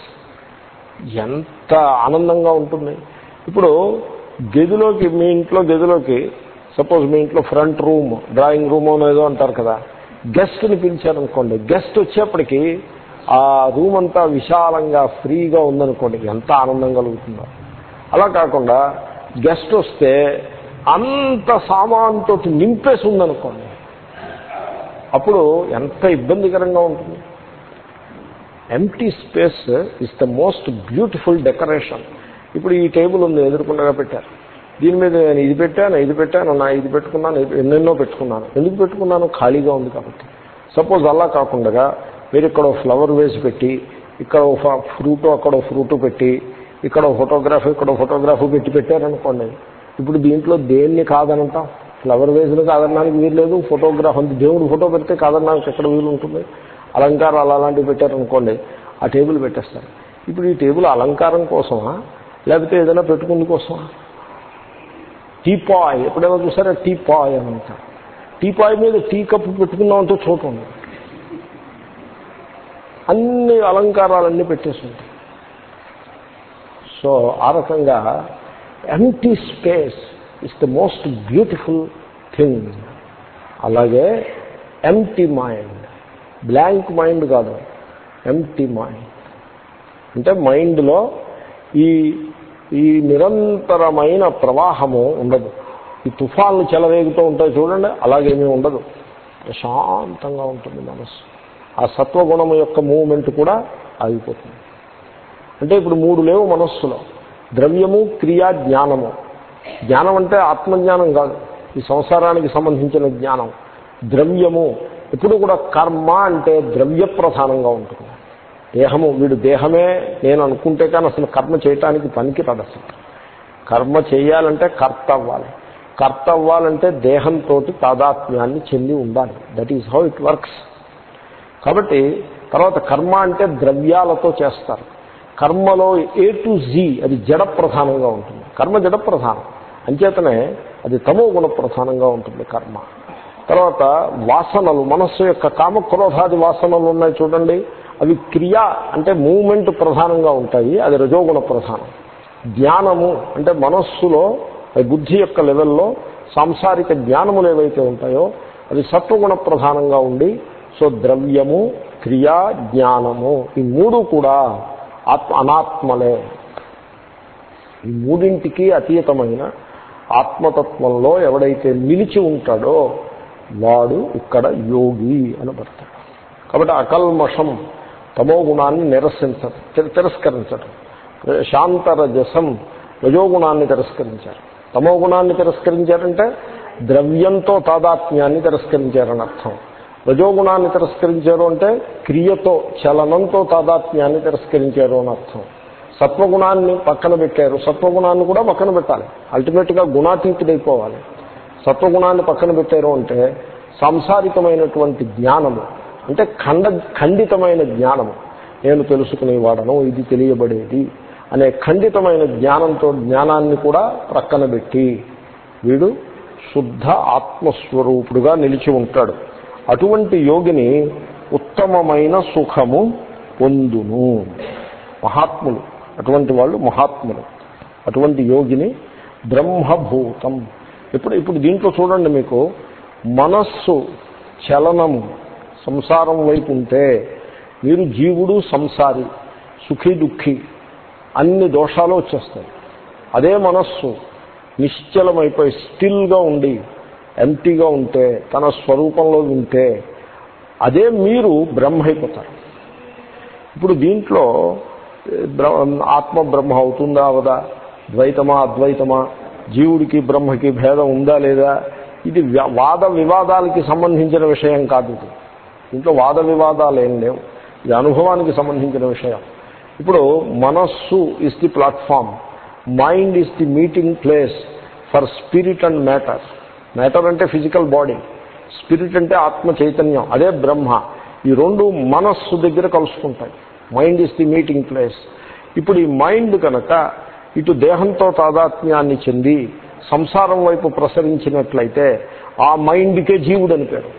ఎంత ఆనందంగా ఉంటుంది. ఇప్పుడు గదిలోకి మీ ఇంట్లో గదిలోకి సపోజ్ మీ ఇంట్లో ఫ్రంట్ రూమ్ డ్రాయింగ్ రూమ్ ఏదో అంటారు కదా. గెస్ట్ని పిలిచారనుకోండి గెస్ట్ వచ్చేప్పటికి ఆ రూమ్ అంతా విశాలంగా ఫ్రీగా ఉందనుకోండి ఎంత ఆనందం కలుగుతుందో. అలా కాకుండా గెస్ట్ వస్తే అంత సామాన్తో నింపేసి ఉందనుకోండి అప్పుడు ఎంత ఇబ్బందికరంగా ఉంటుంది. Empty space is the most beautiful decoration ఇప్పుడు ఈ టేబుల్ ఉంది ఎదుర్కొండగా పెట్టారు. దీని మీద నేను ఇది పెట్టాను ఇది పెట్టాను నా ఇది పెట్టుకున్నాను ఎన్నెన్నో పెట్టుకున్నాను. ఎందుకు పెట్టుకున్నాను? ఖాళీగా ఉంది కాబట్టి. సపోజ్ అలా కాకుండా మీరు ఇక్కడ ఫ్లవర్ వేసి పెట్టి ఇక్కడ ఫ్రూట్ అక్కడ ఫ్రూట్ పెట్టి ఇక్కడ ఫోటోగ్రాఫ్ ఇక్కడ ఫోటోగ్రాఫ్ పెట్టి పెట్టారనుకోండి. ఇప్పుడు దీంట్లో దేన్ని కాదనంటాం? ఫ్లవర్ వేసులు కాదనడానికి వీలు లేదు ఫోటోగ్రాఫ్ అంత దేవుడు ఫోటో పెడితే కాదనడానికి ఎక్కడ వీలు ఉంటుంది అలంకారాలు అలాంటివి పెట్టారనుకోండి ఆ టేబుల్ పెట్టేస్తారు. ఇప్పుడు ఈ టేబుల్ అలంకారం కోసమా? లేకపోతే ఏదైనా పెట్టుకుంది కోసమా? టీపాయ్. ఎప్పుడైనా చూసారా? టీపాయ్ అని అంటారు. టీపాయ్ మీద టీ కప్పు పెట్టుకుందామంటే చోటు ఉంది అన్ని అలంకారాలన్నీ పెట్టేసి ఉంటాయి. సో ఆ రకంగా empty space is the most beautiful thing అలాగే ఎంటీ మైండ్ బ్లాంక్ మైండ్ కాదు. ఎంటీ మైండ్ అంటే మైండ్లో ఈ ఈ నిరంతరమైన ప్రవాహము ఉండదు. ఈ తుఫాన్లు చెలరేగుతూ ఉంటాయి చూడండి అలాగేమీ ఉండదు. ప్రశాంతంగా ఉంటుంది మనస్సు. ఆ సత్వగుణము యొక్క మూమెంట్ కూడా ఆగిపోతుంది. అంటే ఇప్పుడు మూడు లేవు మనస్సులో. ద్రవ్యము క్రియా జ్ఞానము. జ్ఞానం అంటే ఆత్మజ్ఞానం కాదు. ఈ సంసారానికి సంబంధించిన జ్ఞానం. ద్రవ్యము. ఎప్పుడు కూడా కర్మ అంటే ద్రవ్య ప్రధానంగా ఉంటుంది. దేహము వీడు దేహమే నేను అనుకుంటే కానీ అసలు కర్మ చేయటానికి పనికి రాదు అసలు కర్మ చేయాలంటే కర్త అవ్వాలి. కర్త అవ్వాలంటే దేహంతో తాదాత్మ్యాన్ని చెంది ఉండాలి. That is how it works కాబట్టి తర్వాత కర్మ అంటే ద్రవ్యాలతో చేస్తారు. కర్మలో ఏ టు జీ అది జడ ప్రధానంగా ఉంటుంది. కర్మ జడ ప్రధానం. అంచేతనే అది తమో గుణ ప్రధానంగా ఉంటుంది కర్మ. తర్వాత వాసనలు మనస్సు యొక్క కామక్రోధాది వాసనలు ఉన్నాయి చూడండి. అవి క్రియ అంటే మూమెంట్ ప్రధానంగా ఉంటాయి అది రజోగుణ ప్రధానం. జ్ఞానము అంటే మనస్సులో బుద్ధి యొక్క లెవెల్లో సాంసారిక జ్ఞానములు ఏవైతే ఉంటాయో అవి సత్వగుణ ప్రధానంగా ఉండి సో ద్రవ్యము క్రియా జ్ఞానము ఈ మూడు కూడా ఆత్మ అనాత్మలే. ఈ మూడింటికి అతీతమైన ఆత్మతత్వంలో ఎవడైతే నిలిచి ఉంటాడో వాడు ఇక్కడ యోగి అని పడతాడు కాబట్టి అకల్మషం తమో గుణాన్ని నిరసించడం తిరస్కరించడం శాంతరజసం రజోగుణాన్ని తిరస్కరించారు. తమో గుణాన్ని తిరస్కరించారంటే ద్రవ్యంతో తాదాత్మ్యాన్ని తిరస్కరించారని అర్థం. రజోగుణాన్ని తిరస్కరించారు అంటే క్రియతో చలనంతో తాదాత్మ్యాన్ని తిరస్కరించారు అని అర్థం. సత్వగుణాన్ని పక్కన పెట్టారు. సత్వగుణాన్ని కూడా పక్కన పెట్టాలి. అల్టిమేట్గా గుణాతీతుడైపోవాలి. సత్వగుణాన్ని పక్కన పెట్టారు అంటే సాంసారికమైనటువంటి జ్ఞానము అంటే ఖండ ఖండితమైన జ్ఞానము. నేను తెలుసుకునేవాడను ఇది తెలియబడేది అనే ఖండితమైన జ్ఞానంతో జ్ఞానాన్ని కూడా ప్రక్కన పెట్టి వీడు శుద్ధ ఆత్మస్వరూపుడుగా నిలిచి ఉంటాడు. అటువంటి యోగిని ఉత్తమమైన సుఖము పొందును. మహాత్ములు. అటువంటి వాళ్ళు మహాత్ములు. అటువంటి యోగిని బ్రహ్మభూతం. ఇప్పుడు ఇప్పుడు దీంట్లో చూడండి మీకు మనస్సు చలనము సంసారం వైపు ఉంటే మీరు జీవుడు సంసారి సుఖీ దుఃఖి అన్ని దోషాలు వచ్చేస్తాయి. అదే మనస్సు నిశ్చలమైపోయి స్టిల్గా ఉండి ఎంటీగా ఉంటే తన స్వరూపంలో ఉంటే అదే మీరు బ్రహ్మ అయిపోతారు. ఇప్పుడు దీంట్లో ఆత్మ బ్రహ్మ అవుతుందా అవదా? ద్వైతమా అద్వైతమా? జీవుడికి బ్రహ్మకి భేదం ఉందా లేదా? ఇది వాద వివాదాలకి సంబంధించిన విషయం కాదు ఇది. దీంట్లో వాద వివాదాలు ఏం లేవు. ఇది అనుభవానికి సంబంధించిన విషయం. ఇప్పుడు మనస్సు is the platform mind is the meeting place for spirit and matter matter అంటే ఫిజికల్ బాడీ స్పిరిట్ అంటే ఆత్మ చైతన్యం. అదే బ్రహ్మ. ఈ రెండు మనస్సు దగ్గర కలుసుకుంటాయి. Mind is the meeting place ఇప్పుడు ఈ మైండ్ కనుక ఇటు దేహంతో తాదాత్మ్యాన్ని చెంది సంసారం వైపు ప్రసరించినట్లయితే ఆ మైండ్కే జీవుడు అని పేరు.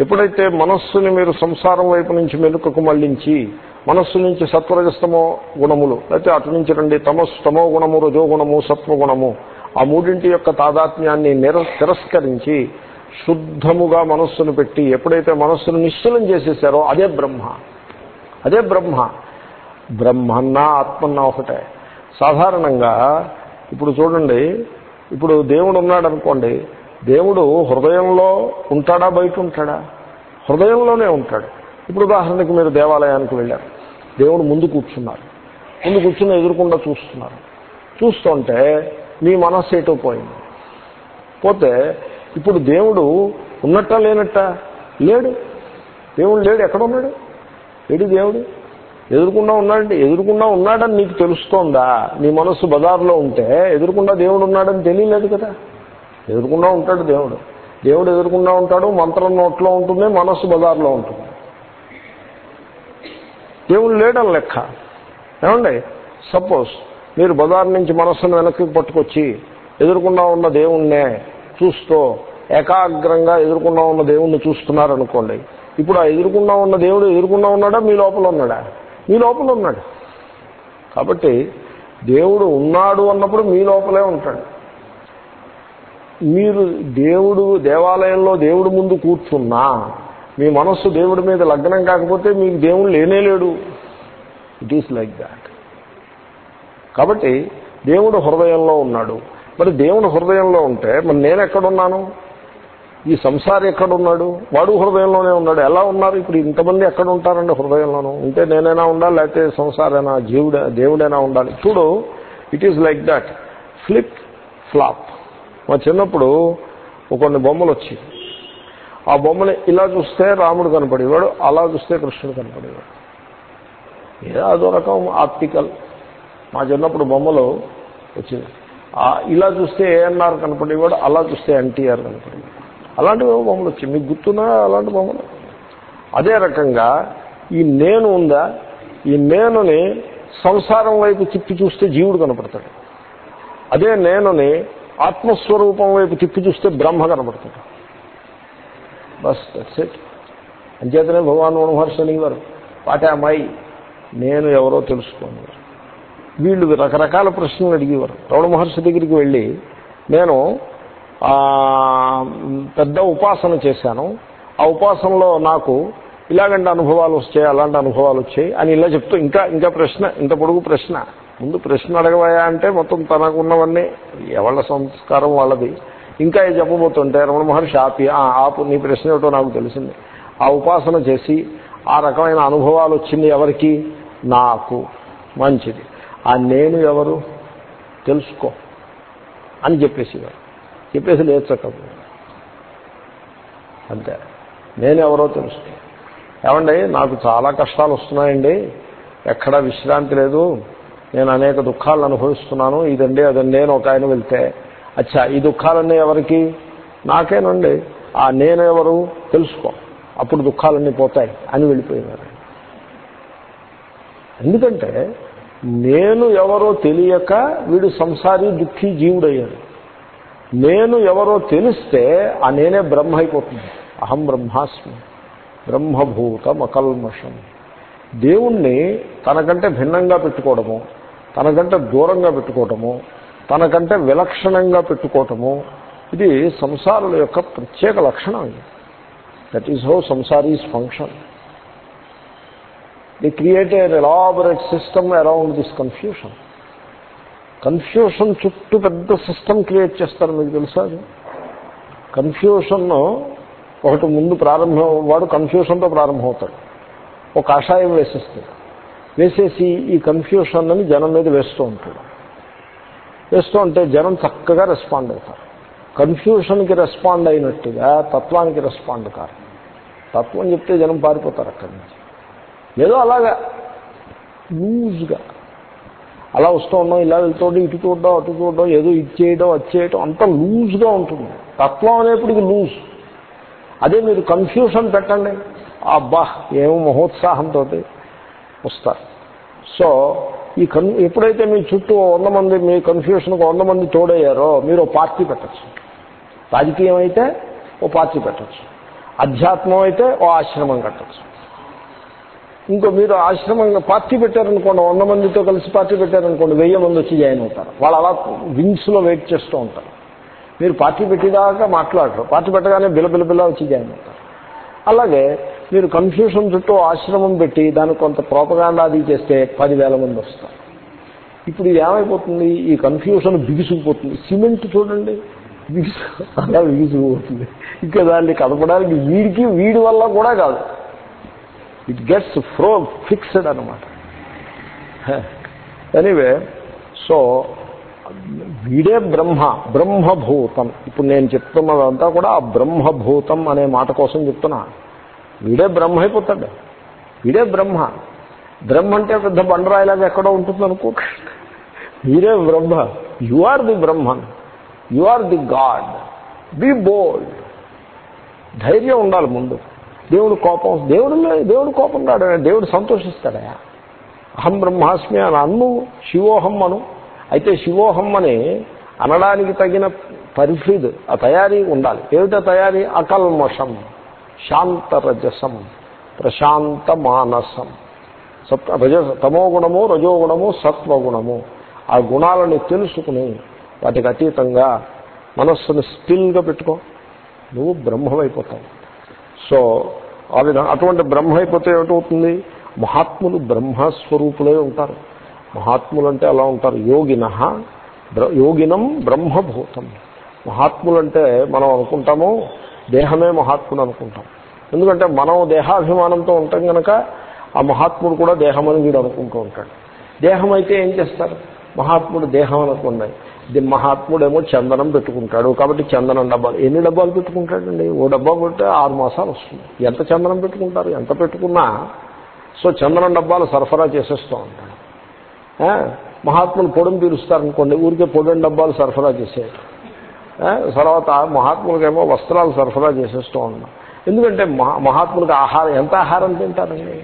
ఎప్పుడైతే మనస్సుని మీరు సంసారం వైపు నుంచి మెలుకకు మళ్ళించి మనస్సు నుంచి సత్వరజస్తమో గుణములు లేకపోతే అటు నుంచి రండి తమస్సు తమో గుణము రజోగుణము సత్వగుణము ఆ మూడింటి యొక్క తాదాత్మ్యాన్ని నిర తిరస్కరించి శుద్ధముగా మనస్సును పెట్టి ఎప్పుడైతే మనస్సును నిశ్చలం చేసేసారో అదే బ్రహ్మ. అదే బ్రహ్మ. బ్రహ్మన్నా ఆత్మన్నా ఒకటే. సాధారణంగా ఇప్పుడు చూడండి ఇప్పుడు దేవుడు ఉన్నాడు అనుకోండి దేవుడు హృదయంలో ఉంటాడా బయట ఉంటాడా? హృదయంలోనే ఉంటాడు. ఇప్పుడు ఉదాహరణకి మీరు దేవాలయానికి వెళ్ళారు. దేవుడు ముందు కూర్చున్నారు. ముందు కూర్చుని ఎదురుకుండా చూస్తున్నారు. చూస్తుంటే మీ మనస్సు ఎటో పోయింది. పోతే ఇప్పుడు దేవుడు ఉన్నట్ట లేనట్ట? లేడు. దేవుడు లేడు. ఎక్కడ ఉన్నాడు? లేడు దేవుడు? ఎదురుకుండా ఉన్నాడంటే ఎదురుకుండా ఉన్నాడని నీకు తెలుస్తోందా? నీ మనస్సు బజార్లో ఉంటే ఎదురుకుండా దేవుడు ఉన్నాడని తెలియలేదు కదా? ఎదురుకుండా ఉంటాడు దేవుడు. దేవుడు ఎదురుకుండా ఉంటాడు మంత్రం నోట్లో ఉంటుంది మనస్సు బజార్లో ఉంటుంది. దేవుడు లేడని లెక్క. ఏమండి? సపోజ్ మీరు బజార్ నుంచి మనస్సును వెనక్కి పట్టుకొచ్చి ఎదురుకుండా ఉన్న దేవుణ్ణే చూస్తూ ఏకాగ్రంగా ఎదురుకుండా ఉన్న దేవుణ్ణి చూస్తున్నారనుకోండి ఇప్పుడు ఆ ఎదురుకుండా ఉన్న దేవుడు ఎదురుకుండా ఉన్నాడా? మీ లోపల ఉన్నాడా? మీ లోపల ఉన్నాడు. కాబట్టి దేవుడు ఉన్నాడు అన్నప్పుడు మీ లోపలే ఉంటాడు. మీరు దేవుడు దేవాలయంలో దేవుడు ముందు కూర్చున్నా మీ మనస్సు దేవుడి మీద లగ్నం కాకపోతే మీకు దేవుడు లేనే లేడు. ఇట్ ఈస్ లైక్ దాట్ కాబట్టి దేవుడు హృదయంలో ఉన్నాడు. మరి దేవుడు హృదయంలో ఉంటే మరి నేను ఎక్కడున్నాను? ఈ సంసారి ఎక్కడున్నాడు? వాడు హృదయంలోనే ఉన్నాడు. ఎలా ఉన్నారు? ఇప్పుడు ఇంతమంది ఎక్కడ ఉంటారండి హృదయంలోనూ? ఉంటే నేనైనా ఉండాలి లేకపోతే సంసారైనా జీవుడే దేవుడైనా ఉండాలి. చూడు it is like that flip flop మా చిన్నప్పుడు కొన్ని బొమ్మలు వచ్చి ఆ బొమ్మని ఇలా చూస్తే రాముడు కనపడేవాడు అలా చూస్తే కృష్ణుడు కనపడేవాడు. ఏదో అదో రకం ఆప్టికల్. మా చిన్నప్పుడు బొమ్మలు వచ్చింది. ఇలా చూస్తే ఏఎన్ఆర్ కనపడేవాడు అలా చూస్తే ఎన్టీఆర్ కనపడేవాడు. అలాంటివి బొమ్మలు వచ్చాయి మీకు గుర్తున్నా అలాంటి బొమ్మలు? అదే రకంగా ఈ నేను ఉందా? ఈ నేనుని సంసారం వైపు తిప్పి చూస్తే జీవుడు కనపడతాడు. అదే నేనుని ఆత్మస్వరూపం వైపు తిప్పి చూస్తే బ్రహ్మ కనబడుతుంది. బస్ దట్స్ ఇట్ అంచేతనే భగవాన్ మహర్షి అనేవారు వాటే నేను ఎవరో తెలుసుకోండి. వీళ్ళు రకరకాల ప్రశ్నలు అడిగేవారు. రమణ మహర్షి దగ్గరికి వెళ్ళి నేను పెద్ద ఉపాసన చేశాను. ఆ ఉపాసనలో నాకు ఇలాగంటి అనుభవాలు వచ్చాయి అలాంటి అనుభవాలు వచ్చాయి అని ఇలా చెప్తూ ఇంకా ఇంకా ప్రశ్న ఇంత పొడుగు ప్రశ్న ముందు ప్రశ్న అడగవయా అంటే మొత్తం తనకున్నవన్నీ ఎవళ్ళ సంస్కారం వాళ్ళది? ఇంకా చెప్పబోతుంటే రమణ మహర్షి ఆపి ఆపు నీ ప్రశ్న ఏమిటో నాకు తెలిసింది. ఆ ఉపాసన చేసి ఆ రకమైన అనుభవాలు వచ్చింది ఎవరికి? నాకు. మంచిది. ఆ నేను ఎవరు? తెలుసుకో. అని చెప్పేసేవారు. చెప్పేసి లేచకపో. అంతే. నేను ఎవరో తెలుసుకో. ఏమండి నాకు చాలా కష్టాలు వస్తున్నాయండి. ఎక్కడా విశ్రాంతి లేదు. నేను అనేక దుఃఖాలను అనుభవిస్తున్నాను ఇదండి అదండి అని ఒక ఆయన వెళ్తే అచ్చా ఈ దుఃఖాలన్నీ ఎవరికి? నాకేనండి. ఆ నేను ఎవరు తెలుసుకో. అప్పుడు దుఃఖాలన్నీ పోతాయి అని వెళ్ళిపోయినారు ఎందుకంటే నేను ఎవరో తెలియక వీడు సంసారి దుఃఖి జీవుడయ్యాడు. నేను ఎవరో తెలిస్తే ఆ నేనే బ్రహ్మ అయిపోతుంది. అహం బ్రహ్మాస్మి. బ్రహ్మభూతం అకల్మషం దేవుణ్ణి తనకంటే భిన్నంగా పెట్టుకోవడము తనకంటే దూరంగా పెట్టుకోవటము తనకంటే విలక్షణంగా పెట్టుకోవటము ఇది సంసారుల యొక్క ప్రత్యేక లక్షణం ఇది. That is how samsaris function the create an elaborate system around this confusion confusion చుట్టూ పెద్ద సిస్టమ్ క్రియేట్ చేస్తారు మీకు తెలుసా అది? కన్ఫ్యూషన్ ఒకటి ముందు ప్రారంభం వాడు కన్ఫ్యూషన్తో ప్రారంభమవుతాడు. ఒక కషాయం వేసిస్తాడు. వేసేసి ఈ కన్ఫ్యూషన్ అని జనం మీద వేస్తూ ఉంటాడు వేస్తూ ఉంటే జనం చక్కగా రెస్పాండ్ అవుతారు. కన్ఫ్యూషన్కి రెస్పాండ్ అయినట్టుగా తత్వానికి రెస్పాండ్ కారు. తత్వం చెప్తే జనం పారిపోతారు అక్కడి నుంచి. ఏదో అలాగా లూజ్గా. అలా వస్తూ ఉన్నాం ఇలా వెళ్తుండే ఇటు చూడడం అటు చూడడం ఏదో ఇది చేయడం అది చేయడం అంత లూజ్గా ఉంటుంది. తత్వం అనేప్పటికి లూజ్. అదే మీరు కన్ఫ్యూషన్ పెట్టండి. అబ్బా ఏమో మహోత్సాహంతో వస్తారు. సో ఈ కన్ ఎప్పుడైతే మీ చుట్టూ వంద మంది మీ కన్ఫ్యూషన్కి వంద మంది తోడయ్యారో మీరు పార్టీ పెట్టచ్చు. రాజకీయం అయితే ఓ పార్టీ పెట్టచ్చు. అధ్యాత్మం అయితే ఓ ఆశ్రమం కట్టచ్చు. ఇంకో మీరు ఆశ్రమంగా పార్టీ పెట్టారనుకోండి వంద మందితో కలిసి పార్టీ పెట్టారనుకోండి వెయ్యి మంది వచ్చి జాయిన్ అవుతారు. వాళ్ళు అలా వింగ్స్లో వెయిట్ చేస్తూ ఉంటారు. మీరు పార్టీ పెట్టేదాకా మాట్లాడరు. పార్టీ పెట్టగానే బిల బిల బిల వచ్చి జాయిన్ అవుతారు. అలాగే మీరు కన్ఫ్యూషన్ చుట్టూ ఆశ్రమం పెట్టి దానికి కొంత ప్రోపగాండాది చేస్తే పదివేల మంది వస్తారు. ఇప్పుడు ఇది ఏమైపోతుంది? ఈ కన్ఫ్యూషన్ బిగుసుకుపోతుంది. సిమెంట్ చూడండి. బిగుసు అలా బిగుసుకుపోతుంది. ఇంకా దాన్ని కదపడానికి వీడికి వీడి వల్ల కూడా కాదు. ఇట్ గెట్స్ ఫ్రో ఫిక్స్డ్ అనమాట ఎనీవే సో వీడే బ్రహ్మ బ్రహ్మభూతం. ఇప్పుడు నేను చెప్తున్నదంతా కూడా ఆ బ్రహ్మభూతం అనే మాట కోసం చెప్తున్నా. వీడే బ్రహ్మ అయిపోతాడు. వీడే బ్రహ్మ. బ్రహ్మ అంటే పెద్ద బండరాయిలాగా ఎక్కడో ఉంటుంది అనుకో వీరే బ్రహ్మ. You are the Brahman you are the god be bold ధైర్యం ఉండాలి ముందు. దేవుడు కోపం దేవుడు దేవుడు కోపం రాడు. దేవుడు సంతోషిస్తాడయా అహం బ్రహ్మాస్మి అని అన్ను శివోహం అను. అయితే శివోహం అని అనడానికి తగిన పరిఫిద్ ఆ తయారీ ఉండాలి. ఏమిటో తయారీ? అకల్మషం. శాంతరజసం ప్రశాంత మానసం సత్ రజ తమో గుణము రజోగుణము సత్వగుణము ఆ గుణాలని తెలుసుకుని వాటికి అతీతంగా మనస్సును స్టిల్గా పెట్టుకో. నువ్వు బ్రహ్మమైపోతావు సో ఆ విధంగా అటువంటి బ్రహ్మ అయిపోతే ఏమిటవుతుంది? మహాత్ములు బ్రహ్మస్వరూపులే ఉంటారు. మహాత్ములు అంటే అలా ఉంటారు. యోగిన యోగినం బ్రహ్మభూతం. మహాత్ములంటే మనం అనుకుంటాము దేహమే మహాత్ముడు అనుకుంటాం. ఎందుకంటే మనం దేహాభిమానంతో ఉంటాం కనుక ఆ మహాత్ముడు కూడా దేహమని వీడు అనుకుంటూ ఉంటాడు. దేహం అయితే ఏం చేస్తారు? మహాత్ముడు దేహం అనుకున్నాయి ఇది మహాత్ముడేమో చందనం పెట్టుకుంటాడు. కాబట్టి చందనం డబ్బాలు. ఎన్ని డబ్బాలు పెట్టుకుంటాడండి? ఓ డబ్బా పెడితే ఆరు మాసాలు వస్తుంది. ఎంత చందనం పెట్టుకుంటారు? ఎంత పెట్టుకున్నా? సో చందనం డబ్బాలు సరఫరా చేసేస్తూ ఉంటాడు. మహాత్ములు పొడిని పీలుస్తారనుకోండి ఊరికే పొడిని డబ్బాలు సరఫరా చేసేది తర్వాత మహాత్ములకేమో వస్త్రాలు సరఫరా చేసేస్తూ ఉన్నాం. ఎందుకంటే మహా మహాత్ములకు ఆహారం ఎంత ఆహారం తింటారండి?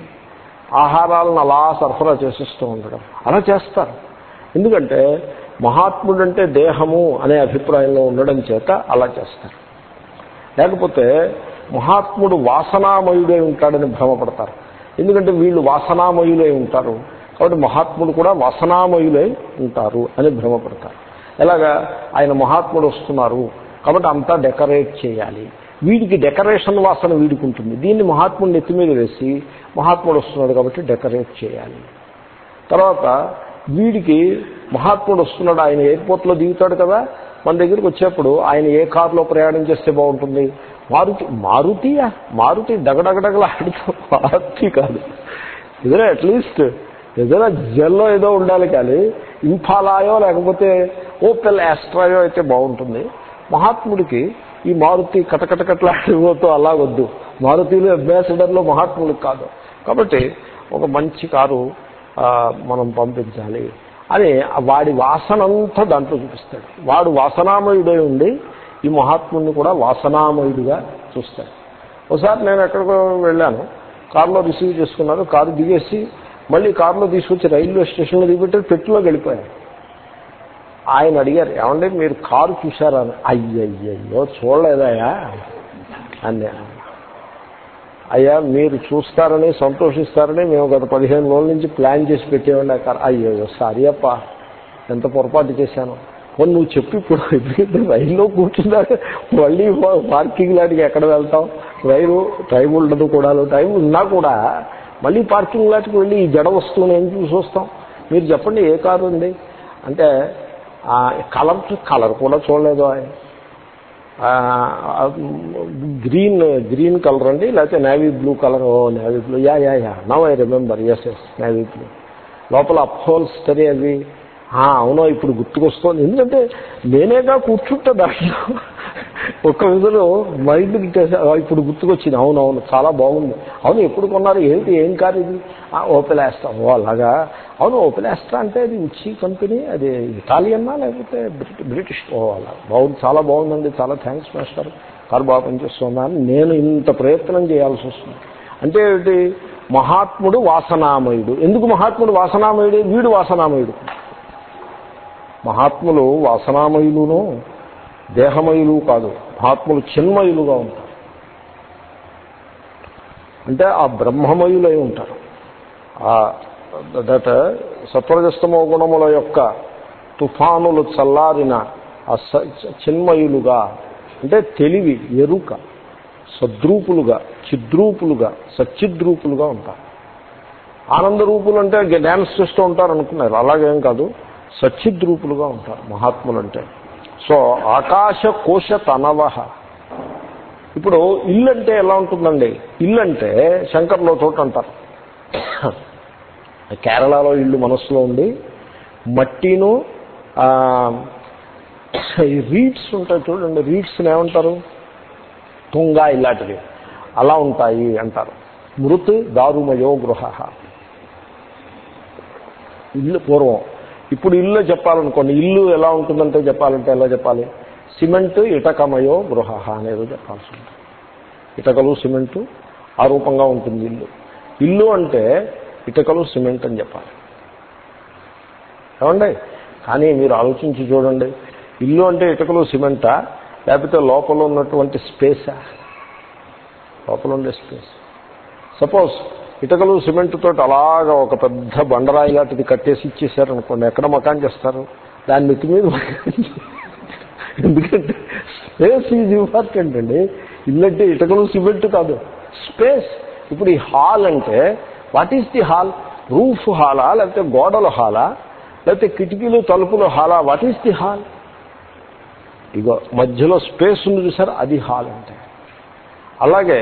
ఆహారాలను అలా సరఫరా చేసేస్తూ ఉండడం. అలా చేస్తారు. ఎందుకంటే మహాత్ముడు అంటే దేహము అనే అభిప్రాయంలో ఉండడం చేత అలా చేస్తారు. లేకపోతే మహాత్ముడు వాసనామయుడై ఉంటాడని భ్రమపడతారు. ఎందుకంటే వీళ్ళు వాసనామయులై ఉంటారు. కాబట్టి మహాత్ముడు కూడా వాసనామయులై ఉంటారు అని భ్రమపడతారు. ఎలాగా? ఆయన మహాత్ముడు వస్తున్నారు. కాబట్టి అంతా డెకరేట్ చేయాలి. వీడికి డెకరేషన్ వాసన వీడికి ఉంటుంది. దీన్ని మహాత్ముడు నెత్తి మీద వేసి మహాత్ముడు వస్తున్నాడు కాబట్టి డెకరేట్ చేయాలి. తర్వాత వీడికి మహాత్ముడు వస్తున్నాడు. ఆయన ఎయిర్పోర్ట్లో దిగుతాడు కదా. మన దగ్గరికి వచ్చేప్పుడు ఆయన ఏ కారులో ప్రయాణం చేస్తే బాగుంటుంది? మారుతి మారుతియా? మారుతి దగడగడగల ఆడుతూ మారుతి కాదు. ఇదే అట్లీస్ట్ ఏదైనా జెల్లో ఏదో ఉండాలి కానీ ఇంఫాలాయో లేకపోతే ఓపెల్ యాస్ట్రాయో అయితే బాగుంటుంది. మహాత్ముడికి ఈ మారుతి కటకటకట్లాడిపోతూ అలా వద్దు మారుతిలో అంబాసిడర్లో మహాత్ముడికి కాదు. కాబట్టి ఒక మంచి కారు మనం పంపించాలి అని వాడి వాసనంతా దాంట్లో చూపిస్తాడు. వాడు వాసనామయుడై ఉండి ఈ మహాత్ముడిని కూడా వాసనామయుడిగా చూస్తాడు. ఒకసారి నేను ఎక్కడికో వెళ్ళాను. కారులో రిసీవ్ చేసుకున్నారు. కారు దిగేసి మళ్ళీ కారులో తీసుకొచ్చి రైల్వే స్టేషన్లో దిగిపెట్టారు పెట్టులో వెళ్ళిపోయాను ఆయన అడిగారు ఏమంటే మీరు కారు చూశారా? అయ్యయ్యో చూడలేదయా అని అయ్యా మీరు చూస్తారని సంతోషిస్తారని మేము గత పదిహేను రోజుల నుంచి ప్లాన్ చేసి పెట్టేవాడి ఆ కారు. అయ్యో సారీ అప్ప ఎంత పొరపాటు చేశాను. కొన్ని నువ్వు చెప్పి ఇప్పుడు రైల్లో కూర్చున్నా మళ్ళీ పార్కింగ్ లాంటికి ఎక్కడ వెళ్తాం? రైలు టైం ఉండదు కూడా టైం ఉన్నా కూడా మళ్ళీ పార్కింగ్ లాట్కి వెళ్ళి ఈ జడ వస్తువుని ఏం చూసి వస్తాం? మీరు చెప్పండి ఏ కారు ఉంది అంటే కలర్ కలర్ కూడా చూడలేదు ఆయన. గ్రీన్ గ్రీన్ కలర్ అండి లేకపోతే navy blue colour oh navy blue. Yeah yeah yeah. Now I remember. Yes yes navy blue. లోపల అప్హోల్స్టరీ అవి అవును ఇప్పుడు గుర్తుకొస్తుంది. ఎందుకంటే నేనేగా కూర్చుంటా దాంట్లో ఒక్క విధులు మైండ్ ఇప్పుడు గుర్తుకొచ్చింది. అవునవును చాలా బాగుంది. అవును ఎప్పుడు కొన్నారు? ఏంటి? ఏం కాదు ఇది? ఓపెల్ యాస్ట్రా ఓ అలాగా. అవును ఓపెల్ యాస్ట్రా అంటే అది ఉచ్చి కంపెనీ అది ఇటాలియన్నా లేకపోతే బ్రిటిష్ ఓ అలా. బాగుంది. చాలా బాగుందండి. చాలా థ్యాంక్స్ మాస్టర్ కారు బాగా పనిచేస్తుందా అని నేను ఇంత ప్రయత్నం చేయాల్సి వస్తుంది. అంటే ఏంటి? మహాత్ముడు వాసనామయుడు. ఎందుకు మహాత్ముడు వాసనామయుడు? వీడు వాసనామయుడు. మహాత్ములు వాసనామయులును దేహమయులు కాదు మహాత్ములు చిన్మయులుగా ఉంటారు. అంటే ఆ బ్రహ్మమయులై ఉంటారు. దట్ సత్వరజస్తమో గుణముల యొక్క తుఫానులు చల్లారిన ఆ చిన్మయులుగా అంటే తెలివి ఎరుక సద్రూపులుగా చిద్రూపులుగా సచ్చిద్రూపులుగా ఉంటారు. ఆనందరూపులు అంటే డ్యాన్స్ చేస్తూ ఉంటారు అనుకున్నారు అలాగేం కాదు. సచ్చిద్రూపులుగా ఉంటారు మహాత్ములు అంటే సో ఆకాశ కోశ తనవహ ఇప్పుడు ఇల్లు అంటే ఎలా ఉంటుందండి? ఇల్లు అంటే శంకర్లో చోట అంటారు. కేరళలో ఇల్లు మనస్సులో ఉండి మట్టిను రీడ్స్ ఉంటాయి చూడండి రీడ్స్ని ఏమంటారు? తుంగ ఇలాంటివి. అలా ఉంటాయి అంటారు. మృత్ దారుమయో గృహ. ఇల్లు పూర్వం. ఇప్పుడు ఇల్లు చెప్పాలనుకోండి ఇల్లు ఎలా ఉంటుందంటే చెప్పాలంటే ఎలా చెప్పాలి? సిమెంట్ ఇటకమయో గృహ అనేది చెప్పాల్సి ఉంటుంది. ఇటకలు సిమెంటు ఆ రూపంగా ఉంటుంది ఇల్లు. ఇల్లు అంటే ఇటకలు సిమెంట్ అని చెప్పాలి. ఏమండి? కానీ మీరు ఆలోచించి చూడండి. ఇల్లు అంటే ఇటకలు సిమెంటా? లేకపోతే లోపల ఉన్నటువంటి స్పేసా? లోపల ఉండే స్పేస్. సపోజ్ ఇటకలు సిమెంట్ తోటి అలాగా ఒక పెద్ద బండరాయి లాంటిది కట్టేసి ఇచ్చేసారు అనుకోండి ఎక్కడ మకాన్ చేస్తారు? దాని మితి మీద ఎందుకంటే స్పేస్ ఈజ్ ఇంపార్టెంట్ అండి. ఇల్లంటే ఇటకలు సిమెంట్ కాదు స్పేస్. ఇప్పుడు ఈ హాల్ అంటే what is the hall? Roof హాలా లేకపోతే గోడల హాలా లేకపోతే కిటికీలు తలుపులు హాలా వాట్ ఈస్ ది హాల్? ఇగో మధ్యలో స్పేస్ ఉంది చూసారు అది హాల్ అంటే. అలాగే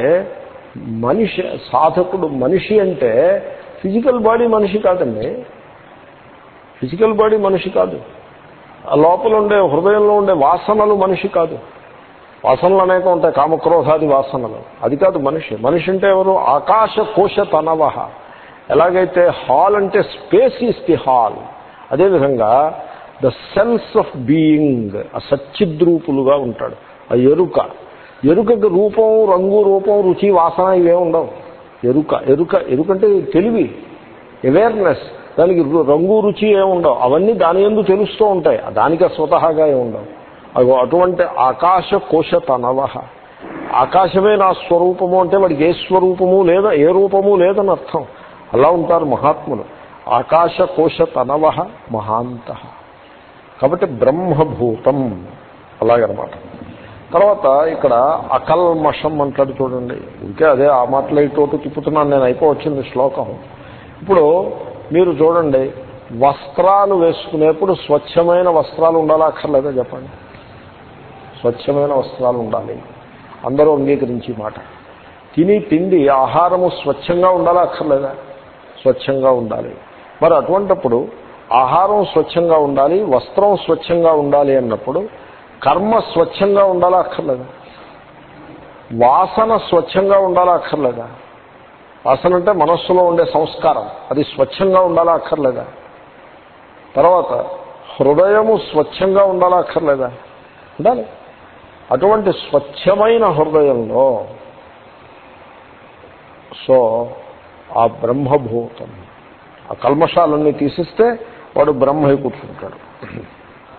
మనిషి సాధకుడు మనిషి అంటే ఫిజికల్ బాడీ మనిషి కాదండి. ఫిజికల్ బాడీ మనిషి కాదు. లోపల ఉండే హృదయంలో ఉండే వాసనలు మనిషి కాదు. వాసనలు అనేక ఉంటాయి. కామక్రోధాది వాసనలు. అది కాదు మనిషి. మనిషి అంటే ఎవరు? ఆకాశ కోశ తనవహ. ఎలాగైతే హాల్ అంటే స్పేస్ ఈస్ ది హాల్. అదేవిధంగా ద సెన్స్ ఆఫ్ బీయింగ్ ఆ సచ్చిద్రూపులుగా ఉంటాడు. ఆ ఎరుక. ఎరుకకు రూపం రంగు రూపం రుచి వాసన ఇవే ఉండవు. ఎరుక ఎరుక ఎరుకంటే తెలివి అవేర్నెస్ దానికి రంగు రుచి ఏముండవు అవన్నీ దాని ఎందు తెలుస్తూ ఉంటాయి. దానికి స్వతహాగా ఏముండవు అవి అటువంటి ఆకాశ కోశ తనవ ఆకాశమే నా స్వరూపము అంటే వాడికి ఏ స్వరూపము లేదా ఏ రూపము లేదని అర్థం. అలా ఉంటారు మహాత్ములు. ఆకాశ కోశ తనవ మహాంత. కాబట్టి బ్రహ్మభూతం. అలాగనమాట. తర్వాత ఇక్కడ అకల్మషం అంటాడు చూడండి. ఇంకే అదే ఆ మాటలు ఇటు తిప్పుతున్నాను నేను అయిపోవచ్చింది శ్లోకం. ఇప్పుడు మీరు చూడండి వస్త్రాలు వేసుకునేప్పుడు స్వచ్ఛమైన వస్త్రాలు ఉండాలా అక్కర్లేదా చెప్పండి? స్వచ్ఛమైన వస్త్రాలు ఉండాలి. అందరూ అంగీకరించి మాట. తిని తిండి ఆహారము స్వచ్ఛంగా ఉండాలా అక్కర్లేదా? స్వచ్ఛంగా ఉండాలి. మరి అటువంటప్పుడు ఆహారం స్వచ్ఛంగా ఉండాలి వస్త్రం స్వచ్ఛంగా ఉండాలి అన్నప్పుడు కర్మ స్వచ్ఛంగా ఉండాలా అక్కర్లేదా? వాసన స్వచ్ఛంగా ఉండాలా అక్కర్లేదా? వాసన అంటే మనస్సులో ఉండే సంస్కారం. అది స్వచ్ఛంగా ఉండాలా అక్కర్లేదా? తర్వాత హృదయము స్వచ్ఛంగా ఉండాలా అక్కర్లేదా? ఉండాలి. అటువంటి స్వచ్ఛమైన హృదయంలో సో ఆ బ్రహ్మభూతం. ఆ కల్మషాలన్నీ తీసిస్తే వాడు బ్రహ్మై కూర్చుంటాడు.